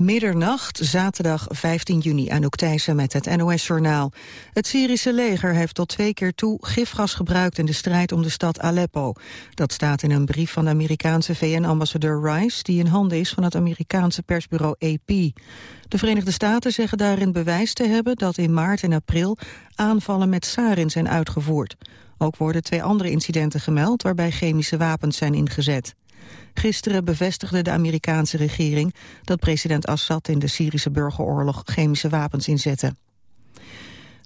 Middernacht, zaterdag 15 juni, Anouk Thijssen met het NOS-journaal. Het Syrische leger heeft tot twee keer toe gifgas gebruikt in de strijd om de stad Aleppo. Dat staat in een brief van de Amerikaanse VN-ambassadeur Rice... die in handen is van het Amerikaanse persbureau AP. De Verenigde Staten zeggen daarin bewijs te hebben... dat in maart en april aanvallen met sarin zijn uitgevoerd. Ook worden twee andere incidenten gemeld... waarbij chemische wapens zijn ingezet. Gisteren bevestigde de Amerikaanse regering dat president Assad in de Syrische burgeroorlog chemische wapens inzette.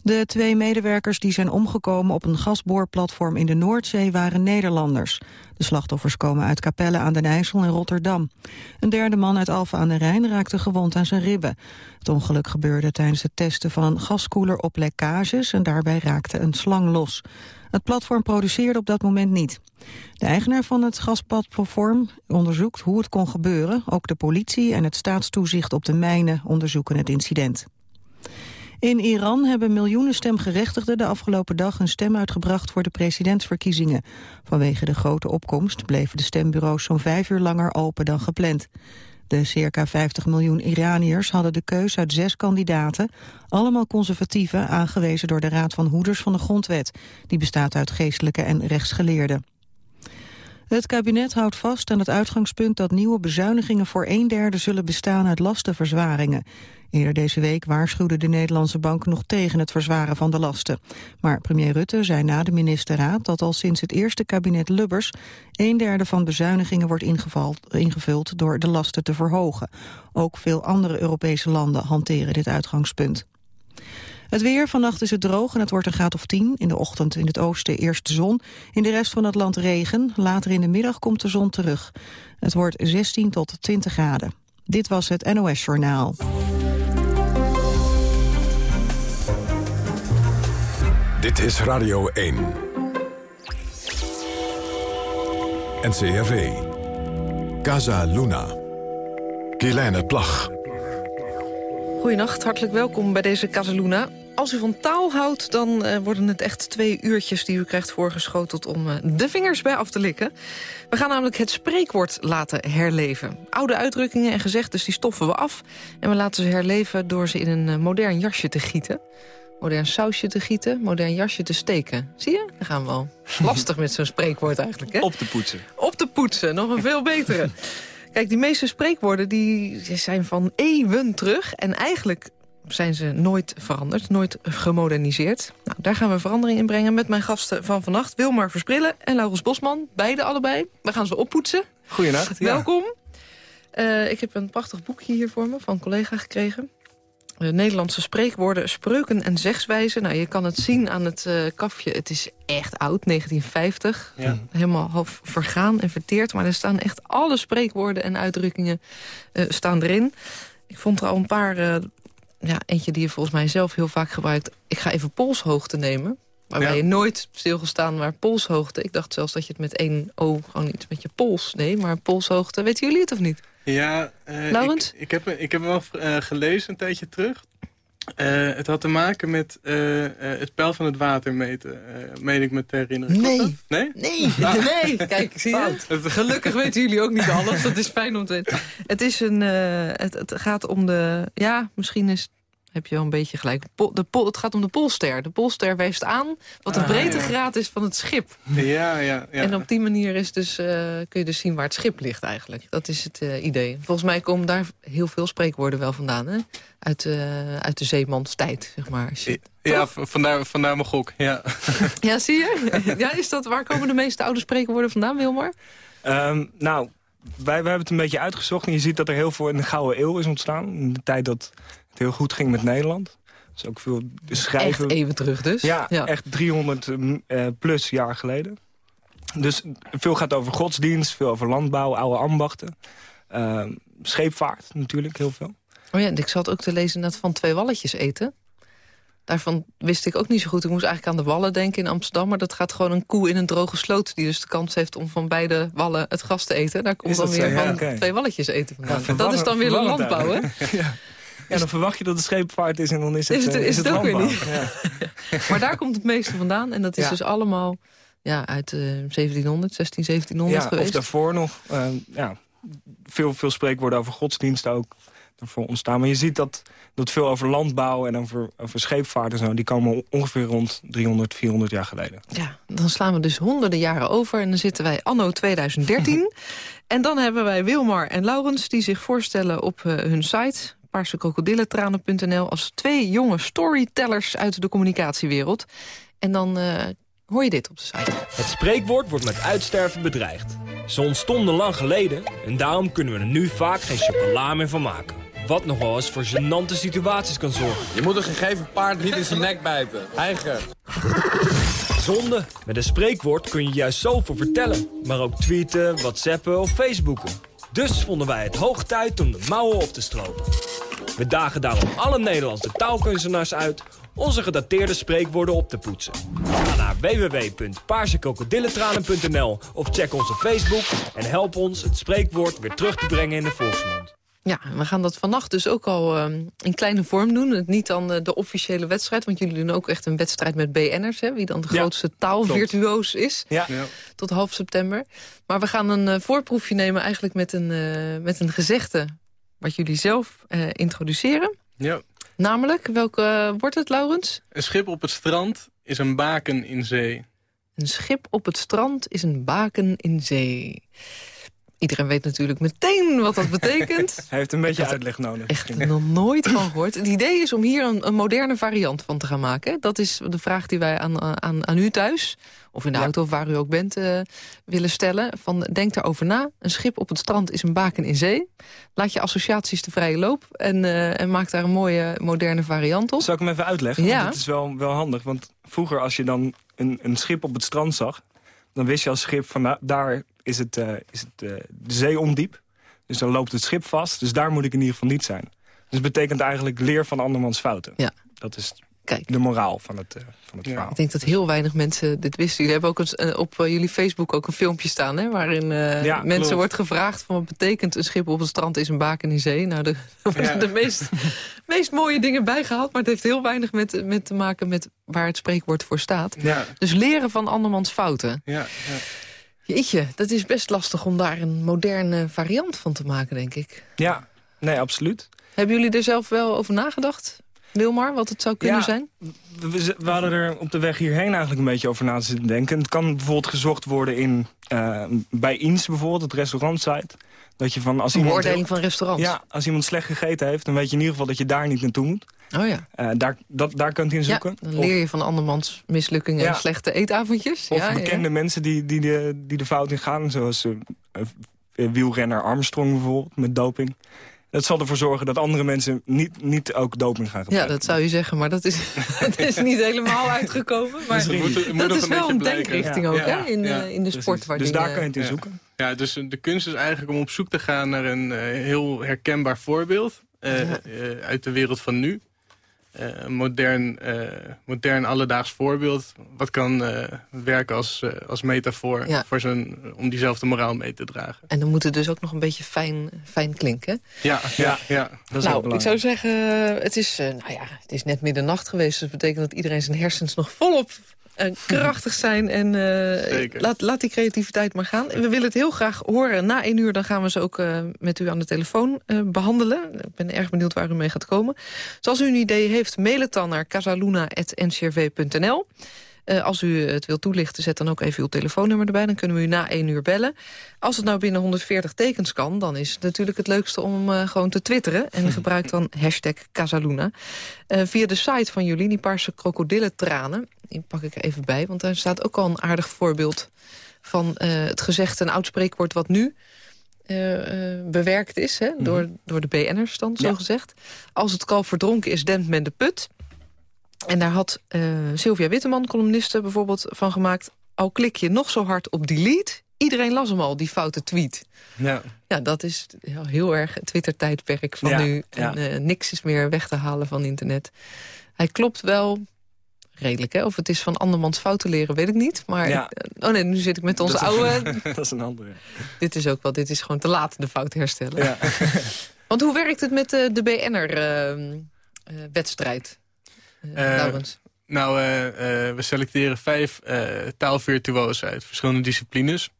De twee medewerkers die zijn omgekomen op een gasboorplatform in de Noordzee waren Nederlanders. De slachtoffers komen uit Capelle aan den IJssel en Rotterdam. Een derde man uit Alphen aan den Rijn raakte gewond aan zijn ribben. Het ongeluk gebeurde tijdens het testen van een gaskoeler op lekkages en daarbij raakte een slang los. Het platform produceerde op dat moment niet. De eigenaar van het gasplatform onderzoekt hoe het kon gebeuren. Ook de politie en het staatstoezicht op de mijnen onderzoeken het incident. In Iran hebben miljoenen stemgerechtigden de afgelopen dag een stem uitgebracht voor de presidentsverkiezingen. Vanwege de grote opkomst bleven de stembureaus zo'n vijf uur langer open dan gepland. De circa 50 miljoen Iraniërs hadden de keus uit zes kandidaten, allemaal conservatieven, aangewezen door de Raad van Hoeders van de Grondwet. Die bestaat uit geestelijke en rechtsgeleerden. Het kabinet houdt vast aan het uitgangspunt dat nieuwe bezuinigingen voor een derde zullen bestaan uit lastenverzwaringen. Eerder deze week waarschuwde de Nederlandse bank nog tegen het verzwaren van de lasten. Maar premier Rutte zei na de ministerraad dat al sinds het eerste kabinet Lubbers een derde van bezuinigingen wordt ingevuld door de lasten te verhogen. Ook veel andere Europese landen hanteren dit uitgangspunt. Het weer, vannacht is het droog en het wordt een graad of 10. In de ochtend in het oosten eerst zon. In de rest van het land regen. Later in de middag komt de zon terug. Het wordt 16 tot 20 graden. Dit was het NOS Journaal. Dit is Radio 1. NCRV. Casa Luna. Kielijne Plag. Goedenacht, hartelijk welkom bij deze Casaluna. Als u van taal houdt, dan uh, worden het echt twee uurtjes... die u krijgt voorgeschoteld om uh, de vingers bij af te likken. We gaan namelijk het spreekwoord laten herleven. Oude uitdrukkingen en gezegdes die stoffen we af... en we laten ze herleven door ze in een uh, modern jasje te gieten. Modern sausje te gieten, modern jasje te steken. Zie je? Daar gaan we al. Lastig met zo'n spreekwoord eigenlijk, hè? Op te poetsen. Op te poetsen, nog een veel betere. Kijk, die meeste spreekwoorden die zijn van eeuwen terug. En eigenlijk zijn ze nooit veranderd, nooit gemoderniseerd. Nou, daar gaan we verandering in brengen met mijn gasten van vannacht. Wilmar Versprillen en Laurens Bosman, beide allebei. We gaan ze oppoetsen. Goedenacht. Welkom. Uh, ik heb een prachtig boekje hier voor me van een collega gekregen. Uh, Nederlandse spreekwoorden, spreuken en zegswijzen. Nou, je kan het zien aan het uh, kafje. Het is echt oud, 1950. Ja. Helemaal half vergaan en verteerd. Maar er staan echt alle spreekwoorden en uitdrukkingen uh, staan erin. Ik vond er al een paar... ja, eentje die je volgens mij zelf heel vaak gebruikt. Ik ga even polshoogte nemen. Waarbij ja. je nooit stilgestaan maar polshoogte. Ik dacht zelfs dat je het met één O gewoon iets met je pols... Nee, maar polshoogte, weten jullie het of niet? Ja, uh, ik, ik, heb, ik heb hem wel uh, gelezen een tijdje terug. Uh, het had te maken met het peil van het water meten, meen ik me te herinneren. Nee. Nee? Nee, ah. nee. Kijk, zie je? Gelukkig weten jullie ook niet alles. Dat is fijn om te weten. Het, is een, het, het gaat om de... Ja, misschien is heb je wel een beetje gelijk. de pol, het gaat om de polster. De polster wijst aan wat de ah, breedtegraad ja. is van het schip. Ja, ja, ja. En op die manier is dus, uh, kun je dus zien waar het schip ligt eigenlijk. Dat is het uh, idee. Volgens mij komen daar heel veel spreekwoorden wel vandaan. Hè? Uit, uh, uit de zeemanstijd, zeg maar. Ja, vandaar, vandaar mijn gok. Ja. ja, zie je? Ja, is dat, waar komen de meeste oude spreekwoorden vandaan, Wilmar? Um, nou, wij, wij hebben het een beetje uitgezocht. En je ziet dat er heel veel in de Gouden Eeuw is ontstaan. In de tijd dat het heel goed ging met Nederland. Dus ook veel schrijven. Echt even terug dus? Ja, echt 300 uh, eh, plus jaar geleden. Dus veel gaat over godsdienst, veel over landbouw, oude ambachten. Uh, scheepvaart natuurlijk, heel veel. Oh ja, ik zat ook te lezen dat van twee walletjes eten. Daarvan wist ik ook niet zo goed. Ik moest eigenlijk aan de wallen denken in Amsterdam. Maar dat gaat gewoon een koe in een droge sloot... die dus de kans heeft om van beide wallen het gras te eten. Daar komt dan weer van okay. twee walletjes eten vandaan. Ja, dat is dan weer landbouw, hè? ja. Ja, dan verwacht je dat het scheepvaart is en dan is het, is het, is het, het ook weer niet. Ja. maar daar komt het meeste vandaan. En dat is ja. dus allemaal ja, uit uh, 1700, 16, 1700 ja, geweest. Of daarvoor nog. Uh, ja, veel, veel spreekwoorden over godsdienst ook. ervoor ontstaan. Maar je ziet dat, dat veel over landbouw en over, over scheepvaart en zo... die komen ongeveer rond 300, 400 jaar geleden. Ja, dan slaan we dus honderden jaren over en dan zitten wij anno 2013. en dan hebben wij Wilmar en Laurens die zich voorstellen op uh, hun site paarsekrokodillentranen.nl als twee jonge storytellers uit de communicatiewereld. En dan uh, hoor je dit op de site. Het spreekwoord wordt met uitsterven bedreigd. Ze ontstonden lang geleden en daarom kunnen we er nu vaak geen chocola meer van maken. Wat nog wel eens voor gênante situaties kan zorgen. Je moet een gegeven paard niet in zijn nek bijten. Eigen. Zonde. Met een spreekwoord kun je juist zoveel vertellen. Maar ook tweeten, whatsappen of facebooken. Dus vonden wij het hoog tijd om de mouwen op te stropen. We dagen daarom alle Nederlandse taalkunstenaars uit onze gedateerde spreekwoorden op te poetsen. Ga naar www.paarsекrokodillentranen.nl of check onze Facebook en help ons het spreekwoord weer terug te brengen in de volksmond. Ja, we gaan dat vannacht dus ook al uh, in kleine vorm doen. Het niet dan uh, de officiële wedstrijd, want jullie doen ook echt een wedstrijd met BN'ers. Hè, wie dan de ja, grootste taalvirtuoos is, ja. Ja. tot half september. Maar we gaan een uh, voorproefje nemen eigenlijk met een, met een gezegde... wat jullie zelf introduceren. Ja. Namelijk, welke wordt het, Laurens? Een schip op het strand is een baken in zee. Een schip op het strand is een baken in zee. Iedereen weet natuurlijk meteen wat dat betekent. Hij heeft een beetje uitleg nodig. Echt nog nooit van gehoord. Het idee is om hier een, een, moderne variant van te gaan maken. Dat is de vraag die wij aan, aan, aan u thuis, of in de ja. auto of waar u ook bent, uh, willen stellen. Van, denk daarover na. Een schip op het strand is een baken in zee. Laat je associaties de vrije loop en, uh, en maak daar een mooie moderne variant op. Zal ik hem even uitleggen? Ja. Dat is wel, wel handig, want vroeger als je dan een, een schip op het strand zag... dan wist je als schip van nou, daar is het, uh, is het uh, de zee ondiep. Dus dan loopt het schip vast. Dus daar moet ik in ieder geval niet zijn. Dus het betekent eigenlijk leer van andermans fouten. Ja. Dat is Kijk. de moraal van het, uh, van het ja. verhaal. Ik denk dat heel weinig mensen dit wisten. Jullie hebben ook een, op jullie Facebook ook een filmpje staan... Hè, waarin ja, mensen klopt. wordt gevraagd... van wat betekent een schip op het strand is een baken in zee. Nou, de, ja. de meest, meest mooie dingen bijgehaald... maar het heeft heel weinig met, met te maken met waar het spreekwoord voor staat. Ja. Dus leren van andermans fouten. Ja, ja. Jeetje, dat is best lastig om daar een moderne variant van te maken, denk ik. Ja, nee, absoluut. Hebben jullie er zelf wel over nagedacht, Wilmar, wat het zou kunnen ja, zijn? We, we, hadden er op de weg hierheen eigenlijk een beetje over na te denken. Het kan bijvoorbeeld gezocht worden in, uh, bij Ins bijvoorbeeld, het restaurantsite. Dat je van als een iemand, beoordeling van restaurants? Ja, als iemand slecht gegeten heeft, dan weet je in ieder geval dat je daar niet naartoe moet. Oh ja. Uh, daar, dat, daar kunt u in zoeken. Ja, dan leer je van andermans mislukkingen ja. en slechte eetavondjes. Of bekende mensen die, die, de, die de fout in gaan. Zoals uh, wielrenner Armstrong bijvoorbeeld, met doping. Dat zal ervoor zorgen dat andere mensen niet, niet ook doping gaan gebruiken. Ja, dat zou je zeggen, maar dat is, dat is niet helemaal uitgekomen. Maar dus moet, moet dat is wel een denkrichting ook hè, in, uh, in de sport. Dus, waar dus die, daar kan je het in zoeken. Ja, dus de kunst is eigenlijk om op zoek te gaan naar een uh, heel herkenbaar voorbeeld uh, ja. uh, uit de wereld van nu. Een modern, modern alledaags voorbeeld. Wat kan werken als, als metafoor ja. voor zo'n, om diezelfde moraal mee te dragen. En dan moet het dus ook nog een beetje fijn, fijn klinken. Ja, ja, ja. Dat is nou, ik zou zeggen, het is, nou ja, het is net middernacht geweest. Dus dat betekent dat iedereen zijn hersens nog volop uh, krachtig zijn. En uh, laat, laat die creativiteit maar gaan. We willen het heel graag horen. Na één uur dan gaan we ze ook uh, met u aan de telefoon behandelen. Ik ben erg benieuwd waar u mee gaat komen. Dus als u een idee heeft, mail het dan naar casaluna.ncrv.nl. Uh, als u het wilt toelichten, zet dan ook even uw telefoonnummer erbij. Dan kunnen we u na één uur bellen. Als het nou binnen 140 tekens kan, dan is het natuurlijk het leukste om uh, gewoon te twitteren. En gebruik dan hashtag Casaluna. Uh, via de site van jullie, die paarse krokodillentranen. Die pak ik er even bij, want daar staat ook al een aardig voorbeeld van het gezegde, een oud spreekwoord wat nu... bewerkt is, hè, door, mm -hmm. door de BN'ers dan, zo ja. gezegd. Als het kalf verdronken is, dempt men de put. En daar had uh, Sylvia Witteman, columniste, bijvoorbeeld van gemaakt... al klik je nog zo hard op delete, iedereen las hem al, die foute tweet. Ja, ja dat is heel erg het Twitter-tijdperk van ja, nu. En ja. uh, niks is meer weg te halen van internet. Hij klopt wel redelijk, hè? Of het is van andermans fouten leren, weet ik niet. Maar, ja. oh nee, nu zit ik met onze dat oude... Is, dat is een andere. Dit is ook wel, dit is gewoon te laat de fout herstellen. Ja. Want hoe werkt het met de, de BN'er-wedstrijd? Uh, uh, nou, uh, we selecteren vijf taalvirtuozen uit verschillende disciplines.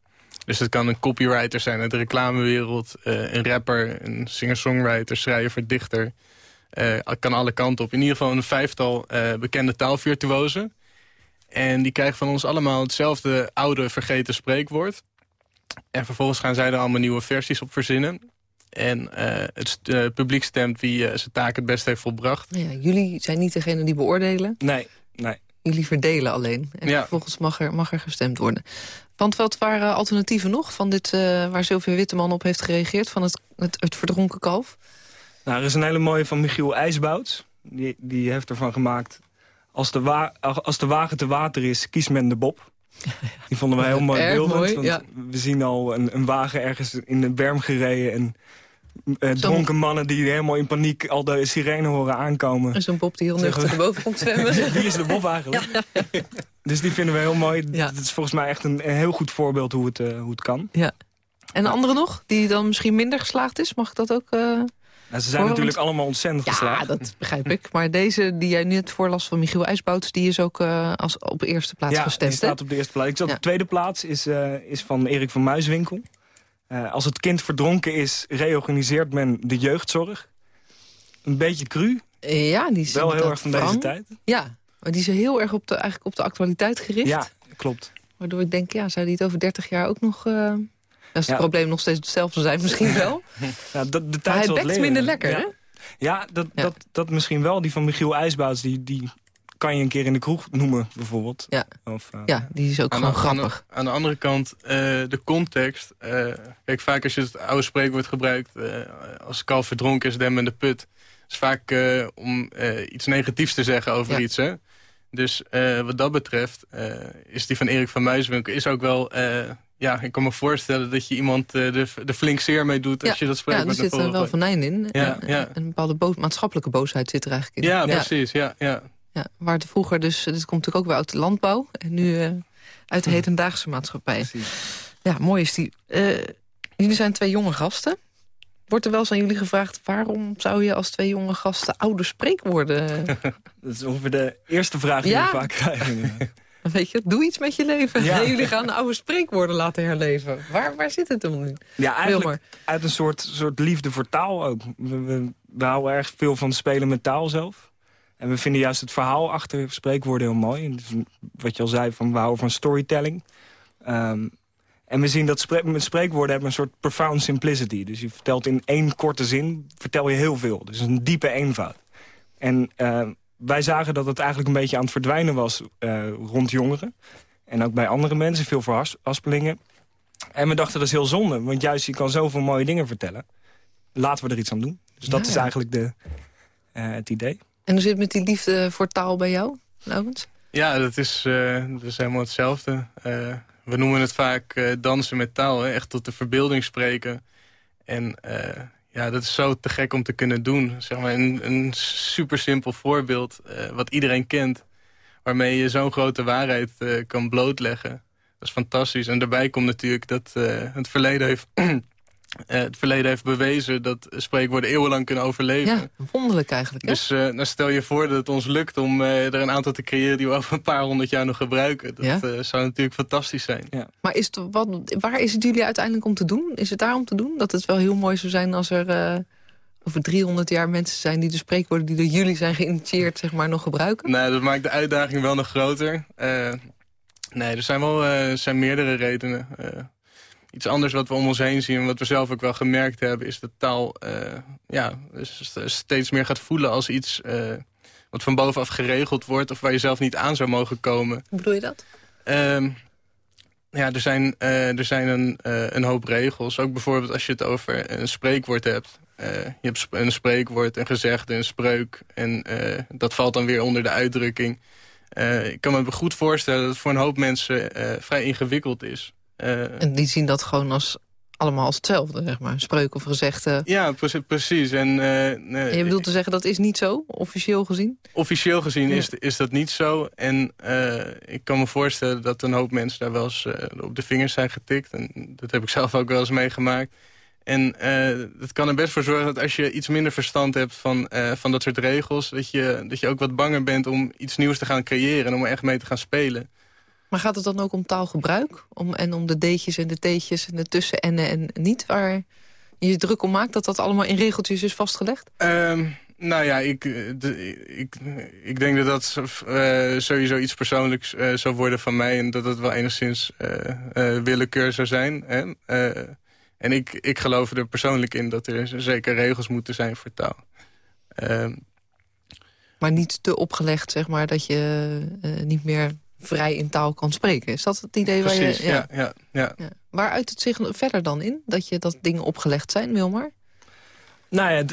Dus het kan een copywriter zijn uit de reclamewereld, een rapper, een singer-songwriter, schrijver, dichter. Uh, kan alle kanten op. In ieder geval een vijftal uh, bekende taalvirtuozen. En die krijgen van ons allemaal hetzelfde oude vergeten spreekwoord. En vervolgens gaan zij er allemaal nieuwe versies op verzinnen. En het publiek stemt wie zijn taak het best heeft volbracht. Ja, jullie zijn niet degene die beoordelen? Nee, nee. Jullie verdelen alleen. En ja. vervolgens mag er, mag er gestemd worden. Want wat waren alternatieven nog van dit, uh, waar Sylvia Witteman op heeft gereageerd... van het, het, het verdronken kalf? Nou, er is een hele mooie van Michiel IJsbouts. Die, die heeft ervan gemaakt... Als de, wa als de wagen te water is, kies men de bob. Die vonden we heel mooi beeldend. want ja. We zien al een, een, wagen ergens in de berm gereden... en uh, dronken mannen die helemaal in paniek al de sirene horen aankomen. En zo'n Bob die heel nuchter erboven komt zwemmen. Wie is de Bob eigenlijk? Dus die vinden we heel mooi. Ja. Dat is volgens mij echt een, een heel goed voorbeeld hoe het, uh, hoe het kan. Ja. En de andere nog, die dan misschien minder geslaagd is? Mag ik dat ook... Uh, nou, ze zijn natuurlijk allemaal ontzettend geslaagd. Ja, dat begrijp ik. Maar deze die jij net voorlas van Michiel IJsbouts... die is ook uh, als op eerste plaats ja, gestemd. die staat op de eerste plaats. Ik zat de tweede plaats is, is van Erik van Muiswinkel. Uh, als het kind verdronken is, reorganiseert men de jeugdzorg. Een beetje cru. Ja, die is Wel heel erg van deze tijd. Ja, maar die is heel erg op de, eigenlijk op de actualiteit gericht. Ja, klopt. Waardoor ik denk, ja, zou die het over 30 jaar ook nog... Uh, als het probleem nog steeds hetzelfde zijn, misschien wel. ja, de, de tijd maar hij bekt minder lekker, ja. hè? Ja, dat, Dat, dat misschien wel. Die van Michiel IJsbouts, die, die kan je een keer in de kroeg noemen, bijvoorbeeld. Ja, of, uh, ja die is ook gewoon grappig. Aan de, aan de, andere kant, uh, de context. Uh, kijk, vaak als je het oude spreekwoord gebruikt... als kalf verdronken is, dem in de put... is vaak om iets negatiefs te zeggen over ja. iets, hè? Dus wat dat betreft is die van Erik van Muiswinkel... is ook wel ja, ik kan me voorstellen dat je iemand uh, de, de flink zeer mee doet als je dat spreekt. Ja, er zit er wel venijn in. Ja, en, ja. Een bepaalde bo maatschappelijke boosheid zit er eigenlijk in. Ja, precies. Ja, ja. Ja, waar het vroeger dus, dit komt natuurlijk ook weer uit de landbouw. En nu uh, uit de hedendaagse maatschappij. Precies. Ja, mooi is die. Uh, jullie zijn twee jonge gasten. Wordt er wel eens aan jullie gevraagd... waarom zou je als twee jonge gasten oude spreekwoorden... Dat is ongeveer de eerste vraag die ja. we vaak krijgen. Weet je, doe iets met je leven. Ja. jullie gaan oude spreekwoorden laten herleven. Waar, waar zit het dan nu? Ja, eigenlijk uit een soort, soort liefde voor taal ook. We, we, we houden erg veel van spelen met taal zelf. En we vinden juist het verhaal achter spreekwoorden heel mooi. Dus wat je al zei, van, we houden van storytelling. Um, en we zien dat met spreekwoorden hebben een soort profound simplicity. Dus je vertelt in één korte zin, vertel je heel veel. Dus een diepe eenvoud. En uh, wij zagen dat het eigenlijk een beetje aan het verdwijnen was uh, rond jongeren. En ook bij andere mensen, veel verhaspelingen. En we dachten dat is heel zonde, want juist je kan zoveel mooie dingen vertellen. Laten we er iets aan doen. Dus dat is eigenlijk de, uh, het idee. En hoe zit het met die liefde voor taal bij jou, Laurens? Ja, dat is, uh, dat is helemaal hetzelfde. Uh, we noemen het vaak uh, dansen met taal, hè? echt tot de verbeelding spreken. En ja, dat is zo te gek om te kunnen doen. Zeg maar een, een super simpel voorbeeld, wat iedereen kent... waarmee je zo'n grote waarheid kan blootleggen. Dat is fantastisch. En daarbij komt natuurlijk dat het verleden heeft uh, het verleden heeft bewezen dat spreekwoorden eeuwenlang kunnen overleven. Ja, wonderlijk eigenlijk. Hè? Dus uh, nou stel je voor dat het ons lukt om uh, er een aantal te creëren... die we over een paar honderd jaar nog gebruiken. Dat ja? zou natuurlijk fantastisch zijn. Ja. Maar is het, wat, waar is het jullie uiteindelijk om te doen? Is het daar om te doen? Dat het wel heel mooi zou zijn als er over 300 jaar mensen zijn... die de spreekwoorden die door jullie zijn geïnitieerd zeg maar, nog gebruiken? Nee, dat maakt de uitdaging wel nog groter. nee, er zijn wel zijn meerdere redenen... Iets anders wat we om ons heen zien... en wat we zelf ook wel gemerkt hebben... is dat taal uh, ja, steeds meer gaat voelen als iets... Uh, wat van bovenaf geregeld wordt... of waar je zelf niet aan zou mogen komen. Hoe bedoel je dat? Uh, ja, er zijn, uh, er zijn een, een hoop regels. Ook bijvoorbeeld als je het over een spreekwoord hebt. je hebt een spreekwoord, een gezegde, een spreuk. En dat valt dan weer onder de uitdrukking. ik kan me goed voorstellen dat het voor een hoop mensen vrij ingewikkeld is. Uh, en die zien dat gewoon als allemaal als hetzelfde, zeg maar. Spreuk of gezegde. Ja, precies. En, uh, en je bedoelt te zeggen, dat is niet zo, officieel gezien? Officieel gezien is, is dat niet zo. En uh, ik kan me voorstellen dat een hoop mensen daar wel eens op de vingers zijn getikt. En dat heb ik zelf ook wel eens meegemaakt. En dat kan er best voor zorgen dat als je iets minder verstand hebt van, van dat soort regels... Dat je, dat je ook wat banger bent om iets nieuws te gaan creëren en om er echt mee te gaan spelen. Maar gaat het dan ook om taalgebruik? Om, en om de deetjes en de teetjes en de tussen en en niet? Waar je druk om maakt dat dat allemaal in regeltjes is vastgelegd? Ehm, nou ja, ik, eh, de, ik, ik denk dat dat uh, sowieso iets persoonlijks uh, zou worden van mij... en dat het wel enigszins willekeur zou zijn. Hè? en ik, ik geloof er persoonlijk in dat er zeker regels moeten zijn voor taal. Ehm, maar niet te opgelegd, zeg maar, dat je niet meer vrij in taal kan spreken. Is dat het idee Precies, waar je... Ja. Ja, ja, ja. Waar uit het zich verder dan in? Dat je dat dingen opgelegd zijn, Wilmar? Nou ja,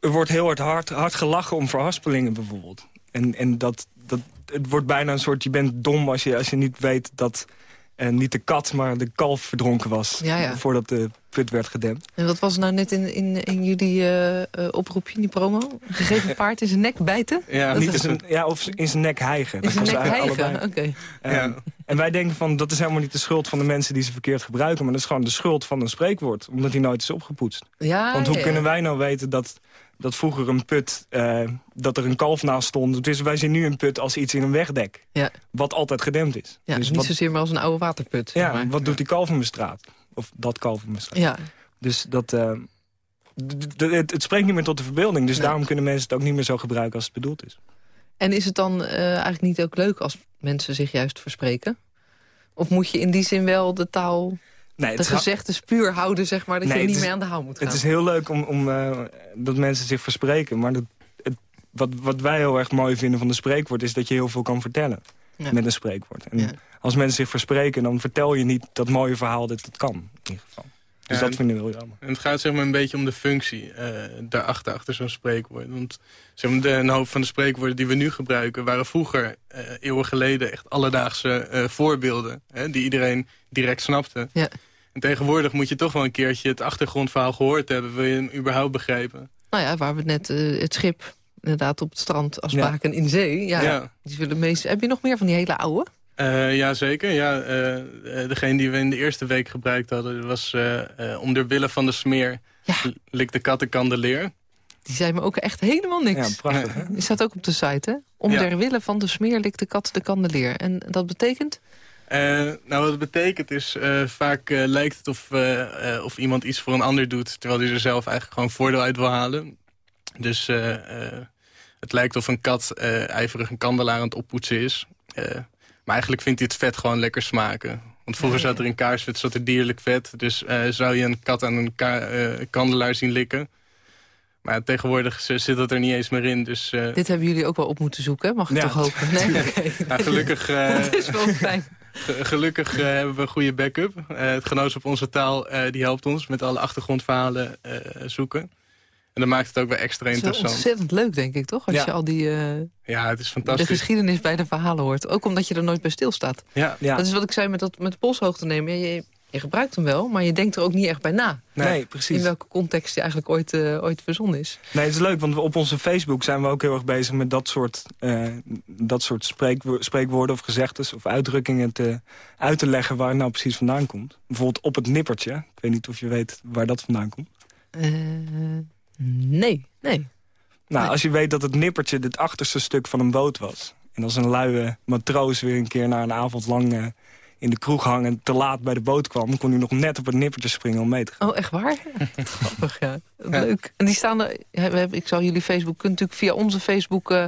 er wordt heel hard, hard, hard gelachen om verhaspelingen bijvoorbeeld. En, en dat, dat, het wordt bijna een soort, je bent dom als je, als je niet weet dat uh, niet de kat, maar de kalf verdronken was. Ja, ja. Voordat de put werd gedempt. En wat was nou net in, in, in jullie uh, oproepje, in die promo? Gegeven paard in zijn nek bijten? Ja, niet in zijn, ja of in zijn nek hijgen. In zijn nek hijgen, oké. Ja. En wij denken van, dat is helemaal niet de schuld van de mensen die ze verkeerd gebruiken... maar dat is gewoon de schuld van een spreekwoord, omdat hij nooit is opgepoetst. Ja, Want hoe ja. kunnen wij nou weten dat dat vroeger een put, uh, dat er een kalf naast stond. Dus wij zien nu een put als iets in een wegdek. Ja. Wat altijd gedempt is. Ja, dus niet wat, zozeer maar als een oude waterput. Ja, maar. wat doet die kalf in mijn straat? Of dat kalf in mijn straat? Ja. Dus dat... Uh, het, het, spreekt niet meer tot de verbeelding. Dus Nee. daarom kunnen mensen het ook niet meer zo gebruiken als het bedoeld is. En is het dan uh, eigenlijk niet ook leuk als mensen zich juist verspreken? Of moet je in die zin wel de taal, Nee, de het is- puur houden, zeg maar... dat Nee, je het niet is- meer aan de haal moet gaan? Het is heel leuk om, om, uh, dat mensen zich verspreken. Maar dat, het, wat, wat wij heel erg mooi vinden van de spreekwoord... is dat je heel veel kan vertellen Ja. met een spreekwoord. En Ja. als mensen zich verspreken, dan vertel je niet dat mooie verhaal dat het kan. In ieder geval. Dus Ja, dat en- vinden we heel jammer. En het gaat zeg maar een beetje om de functie eh, daarachter, achter zo'n spreekwoord. Want zeg maar, de, een hoop van de spreekwoorden die we nu gebruiken... waren vroeger, eh, eeuwen geleden, echt alledaagse eh, voorbeelden. Hè, die iedereen direct snapte. Ja. En tegenwoordig moet je toch wel een keertje het achtergrondverhaal gehoord hebben... wil je hem überhaupt begrijpen. Nou ja, waar we net eh, het schip inderdaad op het strand als Ja. baken in zee. Ja, Ja. Die zullen meest... Heb je nog meer van die hele oude? Eh ja, zeker. Ja, eh, eh, degene die we in de eerste week gebruikt hadden... was eh, eh, om der willen van de smeer... Ja. lik de kat de kandeleer. Die zijn me ook echt helemaal Ja, niks. prachtig. hè? Die staat ook op de site, hè? Om Ja. der wille van de smeer likt de kat de kandeleer. En dat betekent? Eh, nou, wat het betekent is, eh, vaak eh, lijkt het of, eh, eh, of iemand iets voor een ander doet... terwijl hij er zelf eigenlijk gewoon voordeel uit wil halen. Dus eh, eh, het lijkt of een kat eh, ijverig een kandelaar aan het oppoetsen is. Maar eigenlijk vindt hij het vet gewoon lekker smaken. Want vroeger zat er in kaarsvet zat er dierlijk vet. Dus eh, zou je een kat aan een ka- eh, kandelaar zien likken... Maar tegenwoordig zit dat er niet eens meer in. Dus eh, Dit hebben jullie ook wel op moeten zoeken, mag ik Ja, toch hopen? Nee, nou, gelukkig... eh, Dat is wel fijn. Ge- Gelukkig hebben we een goede backup. Het genootschap Onze Taal die helpt ons met alle achtergrondverhalen zoeken. En dat maakt het ook weer extra Het is interessant. ontzettend leuk, denk ik, toch? Als Ja. je al die eh, Ja, het is de fantastisch. geschiedenis bij de verhalen hoort. Ook omdat je er nooit bij stilstaat. Ja, Ja. Dat is wat ik zei met, dat, met de polshoogte nemen. Je, je gebruikt hem wel, maar je denkt er ook niet echt bij na. Nee, In precies. welke context die eigenlijk ooit, eh, ooit verzonnen is. Nee, het is leuk, want we op onze Facebook zijn we ook heel erg bezig met dat soort, eh, dat soort spreekwo- spreekwoorden of gezegdes of uitdrukkingen te, uit te leggen waar het nou precies vandaan komt. Bijvoorbeeld op het nippertje. Ik weet niet of je weet waar dat vandaan komt. Nee, nee. Nou, Nee. als je weet dat het nippertje het achterste stuk van een boot was. En als een luie matroos weer een keer na een avond lang eh, in de kroeg hangen... te laat bij de boot kwam, kon hij nog net op het nippertje springen om mee te gaan. Oh, echt waar? Grappig, ja. Leuk. En die staan er... ja, Ik zal jullie Facebook... kunt natuurlijk via onze Facebook eh,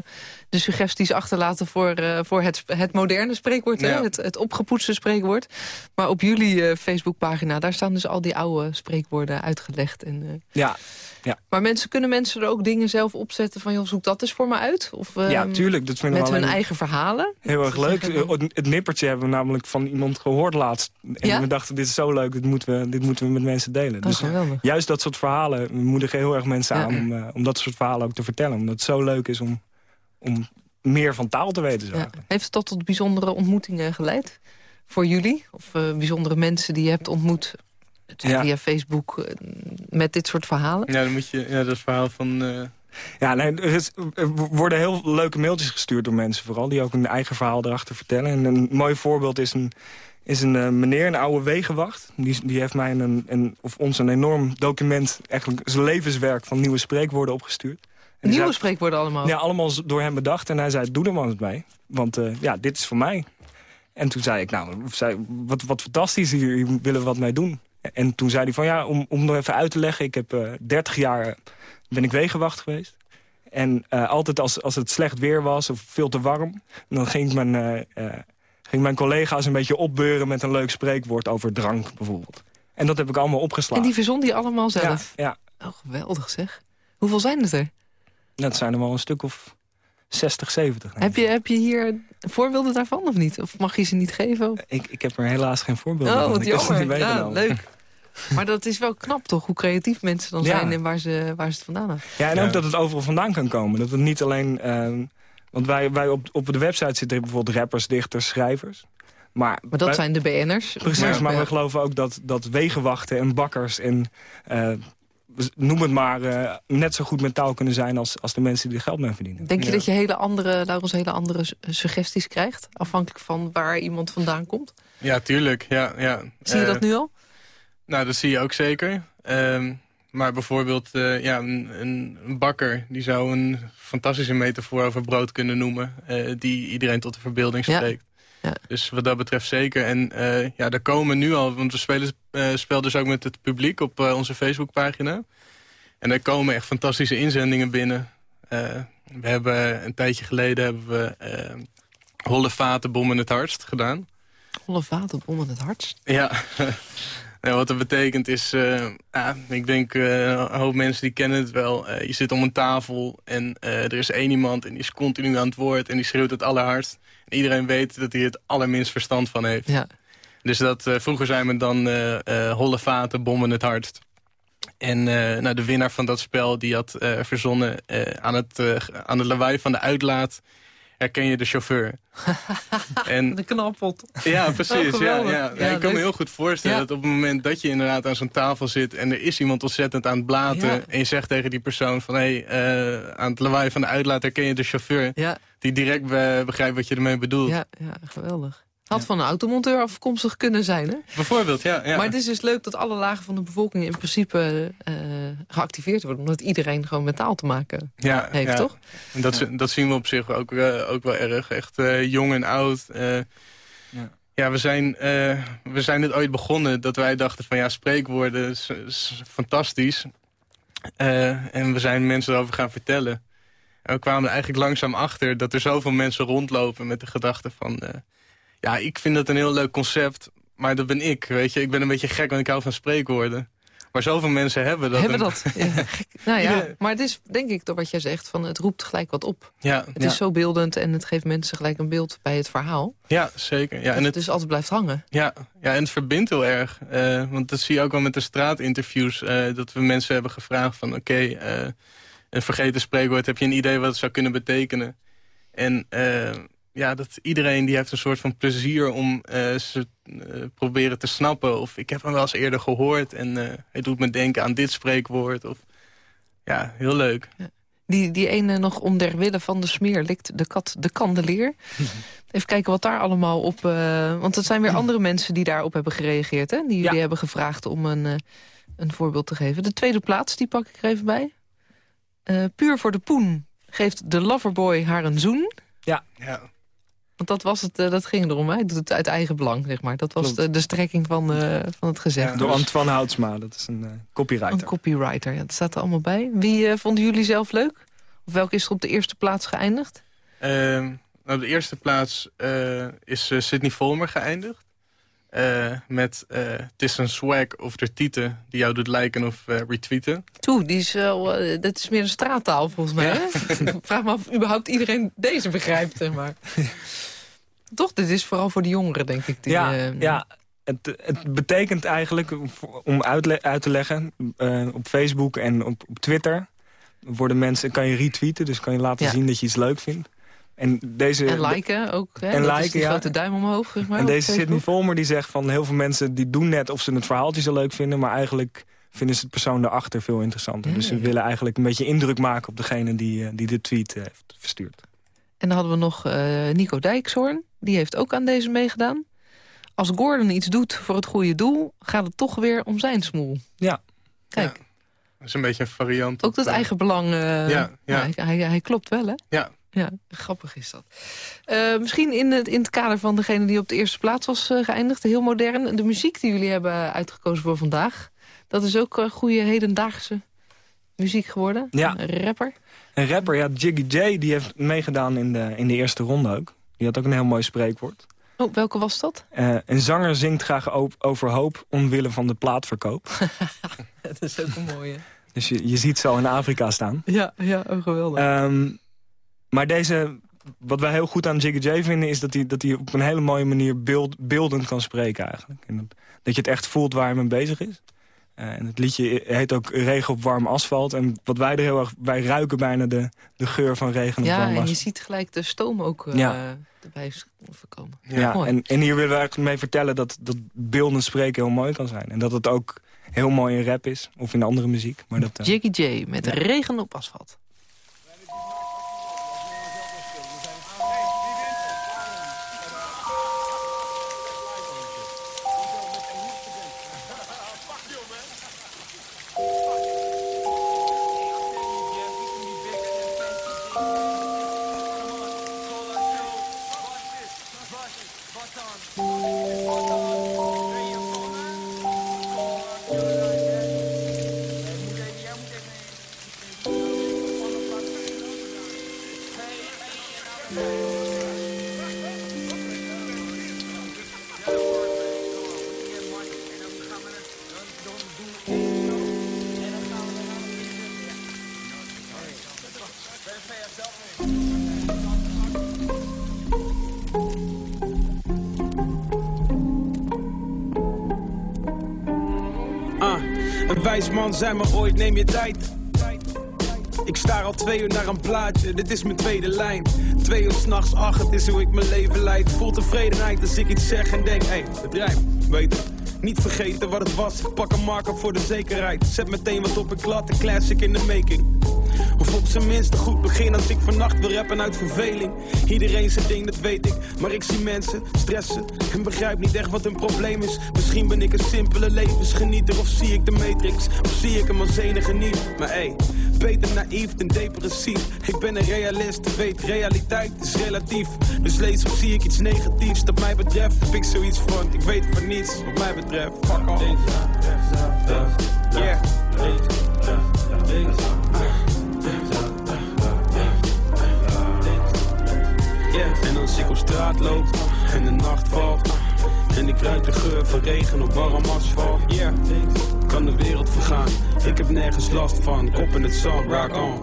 de suggesties achterlaten... voor, eh, voor het, het moderne spreekwoord, hè? Ja. Het, het opgepoetste spreekwoord. Maar op jullie eh, Facebookpagina... daar staan dus al die oude spreekwoorden uitgelegd. En, eh, Ja, maar mensen, kunnen mensen er ook dingen zelf opzetten van... joh, zoek dat eens voor me uit? Of, ja, ehm, tuurlijk. Dat vinden Met we hun eigen verhalen? heel erg leuk. Het nippertje hebben we namelijk van iemand gehoord laatst. En Ja? we dachten, dit is zo leuk, dit moeten we, dit moeten we met mensen delen. Oh, Dus geweldig. juist dat soort verhalen we moedigen heel erg mensen Ja. aan... Om, eh, om dat soort verhalen ook te vertellen. Omdat het zo leuk is om, om meer van taal te weten. Zo. Ja. Heeft het dat tot bijzondere ontmoetingen geleid? Voor jullie? Of eh, bijzondere mensen die je hebt ontmoet Ja. via Facebook eh, met dit soort verhalen? ja, dan moet je ja, dat verhaal van... eh, Ja, nee, er, is- er worden heel leuke mailtjes gestuurd door mensen vooral... die ook een eigen verhaal erachter vertellen. En een mooi voorbeeld is een, is een eh, meneer, een oude wegenwacht. Die, die heeft mij een, een, of ons een enorm document... eigenlijk zijn levenswerk van nieuwe spreekwoorden opgestuurd. En Nieuwe zei- spreekwoorden allemaal? Ja, allemaal door hem bedacht. En hij zei, doe er maar eens mee. Want eh, ja, dit is voor mij. En toen zei ik, nou, zei, wat, wat fantastisch, hier, hier willen we wat mee doen. En toen zei hij van, ja, om, om nog even uit te leggen... ik heb uh, 30 jaar ben ik wegenwacht geweest. En uh, altijd als, als het slecht weer was of veel te warm... dan ging mijn, uh, uh, ging mijn collega's een beetje opbeuren met een leuk spreekwoord over drank bijvoorbeeld. En dat heb ik allemaal opgeslagen. En die verzon die allemaal zelf? Ja. ja. Oh, geweldig zeg. Hoeveel zijn het er? Dat zijn er wel een stuk of 60, 70. Heb je, heb je hier voorbeelden daarvan of niet? Of mag je ze niet geven? Of? Ik, ik heb er helaas geen voorbeelden oh, van. Wat jammer. Ja, leuk. Maar dat is wel knap toch, hoe creatief mensen dan zijn... en waar ze, waar ze het vandaan hebben. Ja, en ja. ook dat het overal vandaan kan komen. Dat het niet alleen... Uh, want wij, wij op, op de website zitten bijvoorbeeld rappers, dichters, schrijvers. Maar, maar dat wij, zijn de BN'ers. Precies, maar, maar ja. we geloven ook dat, dat wegenwachten en bakkers... en uh, noem het maar, uh, net zo goed mentaal kunnen zijn... als, als de mensen die er geld mee verdienen. Denk je ja. dat je hele andere, Laurens, hele andere suggesties krijgt? Afhankelijk van waar iemand vandaan komt? Ja, tuurlijk. Ja, ja. Zie je dat nu al? Nou, dat zie je ook zeker. Um, maar bijvoorbeeld uh, ja, een, een, bakker... die zou een fantastische metafoor over brood kunnen noemen... Uh, die iedereen tot de verbeelding spreekt. Ja. Ja. Dus wat dat betreft zeker. En uh, ja, daar komen nu al... want we spelen, spelen dus ook met het publiek op onze Facebookpagina. En daar komen echt fantastische inzendingen binnen. we hebben een tijdje geleden... hebben we Holle Vaten, Bom in het Hardst gedaan. Holle Vaten, Bom in het Hardst? Ja... Wat dat betekent is, uh, ja, ik denk uh, een hoop mensen die kennen het wel. Uh, je zit om een tafel en er is één iemand en die is continu aan het woord en die schreeuwt het allerhardst. En iedereen weet dat hij het allerminst verstand van heeft. Ja. Dus dat, vroeger zijn we dan holle vaten, bommen het hardst. En nou, de winnaar van dat spel die had verzonnen aan, het, aan de lawaai van de uitlaat herken je de chauffeur. en, de knappelt. Ja, precies. Oh, ja, ja. ja, ik kan me heel goed voorstellen ja. dat op het moment dat je inderdaad aan zo'n tafel zit... en er is iemand ontzettend aan het blaten... en je zegt tegen die persoon van... hé, hey, uh, aan het lawaai van de uitlaat herken je de chauffeur... die direct be begrijpt wat je ermee bedoelt. Ja, ja geweldig. Had van een automonteur afkomstig kunnen zijn, hè? Bijvoorbeeld, ja, ja. Maar het is dus leuk dat alle lagen van de bevolking in principe uh, geactiveerd worden. Omdat iedereen gewoon met taal te maken ja, heeft, ja. toch? En dat, ja. dat zien we op zich ook, uh, ook wel erg. Echt uh, jong en oud. ja. ja, we zijn, we zijn dit ooit begonnen dat wij dachten van ja, spreekwoorden is, is fantastisch. en we zijn mensen erover gaan vertellen. En we kwamen er eigenlijk langzaam achter dat er zoveel mensen rondlopen met de gedachte van... Ja, ik vind dat een heel leuk concept, maar dat ben ik, weet je. Ik ben een beetje gek, want ik hou van spreekwoorden. Maar zoveel mensen hebben dat. Hebben dat, ja. nou ja, maar het is denk ik door wat jij zegt, van het roept gelijk wat op. Ja. Het ja. is zo beeldend en het geeft mensen gelijk een beeld bij het verhaal. Ja, zeker. Ja, en het het dus altijd blijft hangen. Ja, ja en het verbindt heel erg. Uh, want dat zie je ook wel met de straatinterviews. Uh, dat we mensen hebben gevraagd van oké, okay, uh, een vergeten spreekwoord. Heb je een idee wat het zou kunnen betekenen? En ja, dat iedereen die heeft een soort van plezier om uh, ze uh, proberen te snappen. Of ik heb hem wel eens eerder gehoord en uh, het doet me denken aan dit spreekwoord. Of, ja, heel leuk. Ja. Die, die ene nog om der wille van de smeer likt de kat de kandelier. Even kijken wat daar allemaal op... want het zijn weer andere mensen die daarop hebben gereageerd. Hè? Die jullie ja. hebben gevraagd om een, een voorbeeld te geven. De tweede plaats, die pak ik er even bij. puur voor de poen geeft de loverboy haar een zoen. Ja, ja. Want dat, was het, uh, dat ging erom, hij doet het uit eigen belang, zeg maar. Dat was de, de, strekking van, uh, van het gezegd. Ja, door Antoine Houtsma, dat is een uh, copywriter. Een copywriter, ja, dat staat er allemaal bij. Wie vonden jullie zelf leuk? Of welke is er op de eerste plaats geëindigd? nou, op de eerste plaats is Sydney Volmer geëindigd. met het is een swag of de tieten die jou doet lijken of retweeten. Toe, die is wel, dat is meer een straattaal volgens mij. Ja. Hè? Vraag me af of überhaupt iedereen deze begrijpt. Maar. Toch, dit is vooral voor de jongeren, denk ik. Die, ja, uh, ja. Het, het, betekent eigenlijk, om uit, uit te leggen... Uh, op Facebook en op, op, Twitter... worden mensen, kan je retweeten, dus kan je laten ja. zien dat je iets leuk vindt. En, deze, en liken ook, hè? En dat liken, is die ja. grote duim omhoog, zeg maar. En deze Sidney Volmer die zegt van heel veel mensen... die doen net of ze het verhaaltje zo leuk vinden... maar eigenlijk vinden ze het persoon daarachter veel interessanter. Ja, dus ze ja. willen eigenlijk een beetje indruk maken... op degene die, die de tweet heeft verstuurd. En dan hadden we nog uh, Nico Dijkshoorn. Die heeft ook aan deze meegedaan. Als Gordon iets doet voor het goede doel... gaat het toch weer om zijn smoel. Ja. Kijk. Ja, dat is een beetje een variant. Ook dat eigen belang. Uh, ja, ja. Nou, hij, hij, hij, klopt wel, hè? Ja. Ja, grappig is dat. Uh, misschien in het, in het kader van degene die op de eerste plaats was uh, geëindigd, heel modern. De muziek die jullie hebben uitgekozen voor vandaag, dat is ook uh, goede hedendaagse muziek geworden. Ja. Een rapper. Een rapper, ja, Jiggy J, die heeft meegedaan in de, in de eerste ronde ook. Die had ook een heel mooi spreekwoord. Oh, welke was dat? Uh, een zanger zingt graag over hoop omwille van de plaatverkoop. dat is ook een mooie. Dus je, je ziet ze al in Afrika staan. Ja, ja oh, geweldig. Um, maar deze, wat wij heel goed aan Jiggy J vinden... is dat hij, dat hij op een hele mooie manier beeld, beeldend kan spreken eigenlijk. En dat, dat je het echt voelt waar hij mee bezig is. Uh, en het liedje heet ook Regen op warm asfalt. En wat wij er heel erg... Wij ruiken bijna de, de geur van regen op ja, warm asfalt. Ja, en je ziet gelijk de stoom ook uh, ja. erbij voorkomen. Ja, ja en, en hier willen we eigenlijk mee vertellen... dat, dat beeldend spreken heel mooi kan zijn. En dat het ook heel mooi in rap is. Of in andere muziek. Maar dat, uh, Jiggy J met Regen op asfalt. Man, zei me ooit, neem je tijd. Ik sta al twee uur naar een plaatje, dit is mijn tweede lijn. Twee uur s'nachts, ach, het is hoe ik mijn leven leid. Voel tevredenheid als ik iets zeg en denk, hé, hey, het rijmt, je. Niet vergeten wat het was, pak een marker voor de zekerheid. Zet meteen wat op een klad, een classic in de making. Of op zijn minst een goed begin als ik vannacht wil rappen uit verveling. Iedereen zijn ding, dat weet ik. Maar ik zie mensen stressen en begrijp niet echt wat hun probleem is. Misschien ben ik een simpele levensgenieter of zie ik de Matrix. Of zie ik hem als enige niet. Maar hé, hey, beter naïef dan depressief. Ik ben een realist, weet realiteit is relatief. Dus lees of zie ik iets negatiefs. Dat mij betreft heb ik zoiets van, ik weet van niets wat mij betreft. Fuck off. Yeah. En als ik op straat loop en de nacht valt En ik ruik de geur van regen op warm asfalt Yeah, kan de wereld vergaan Ik heb nergens last van, kop in het zand, rock on.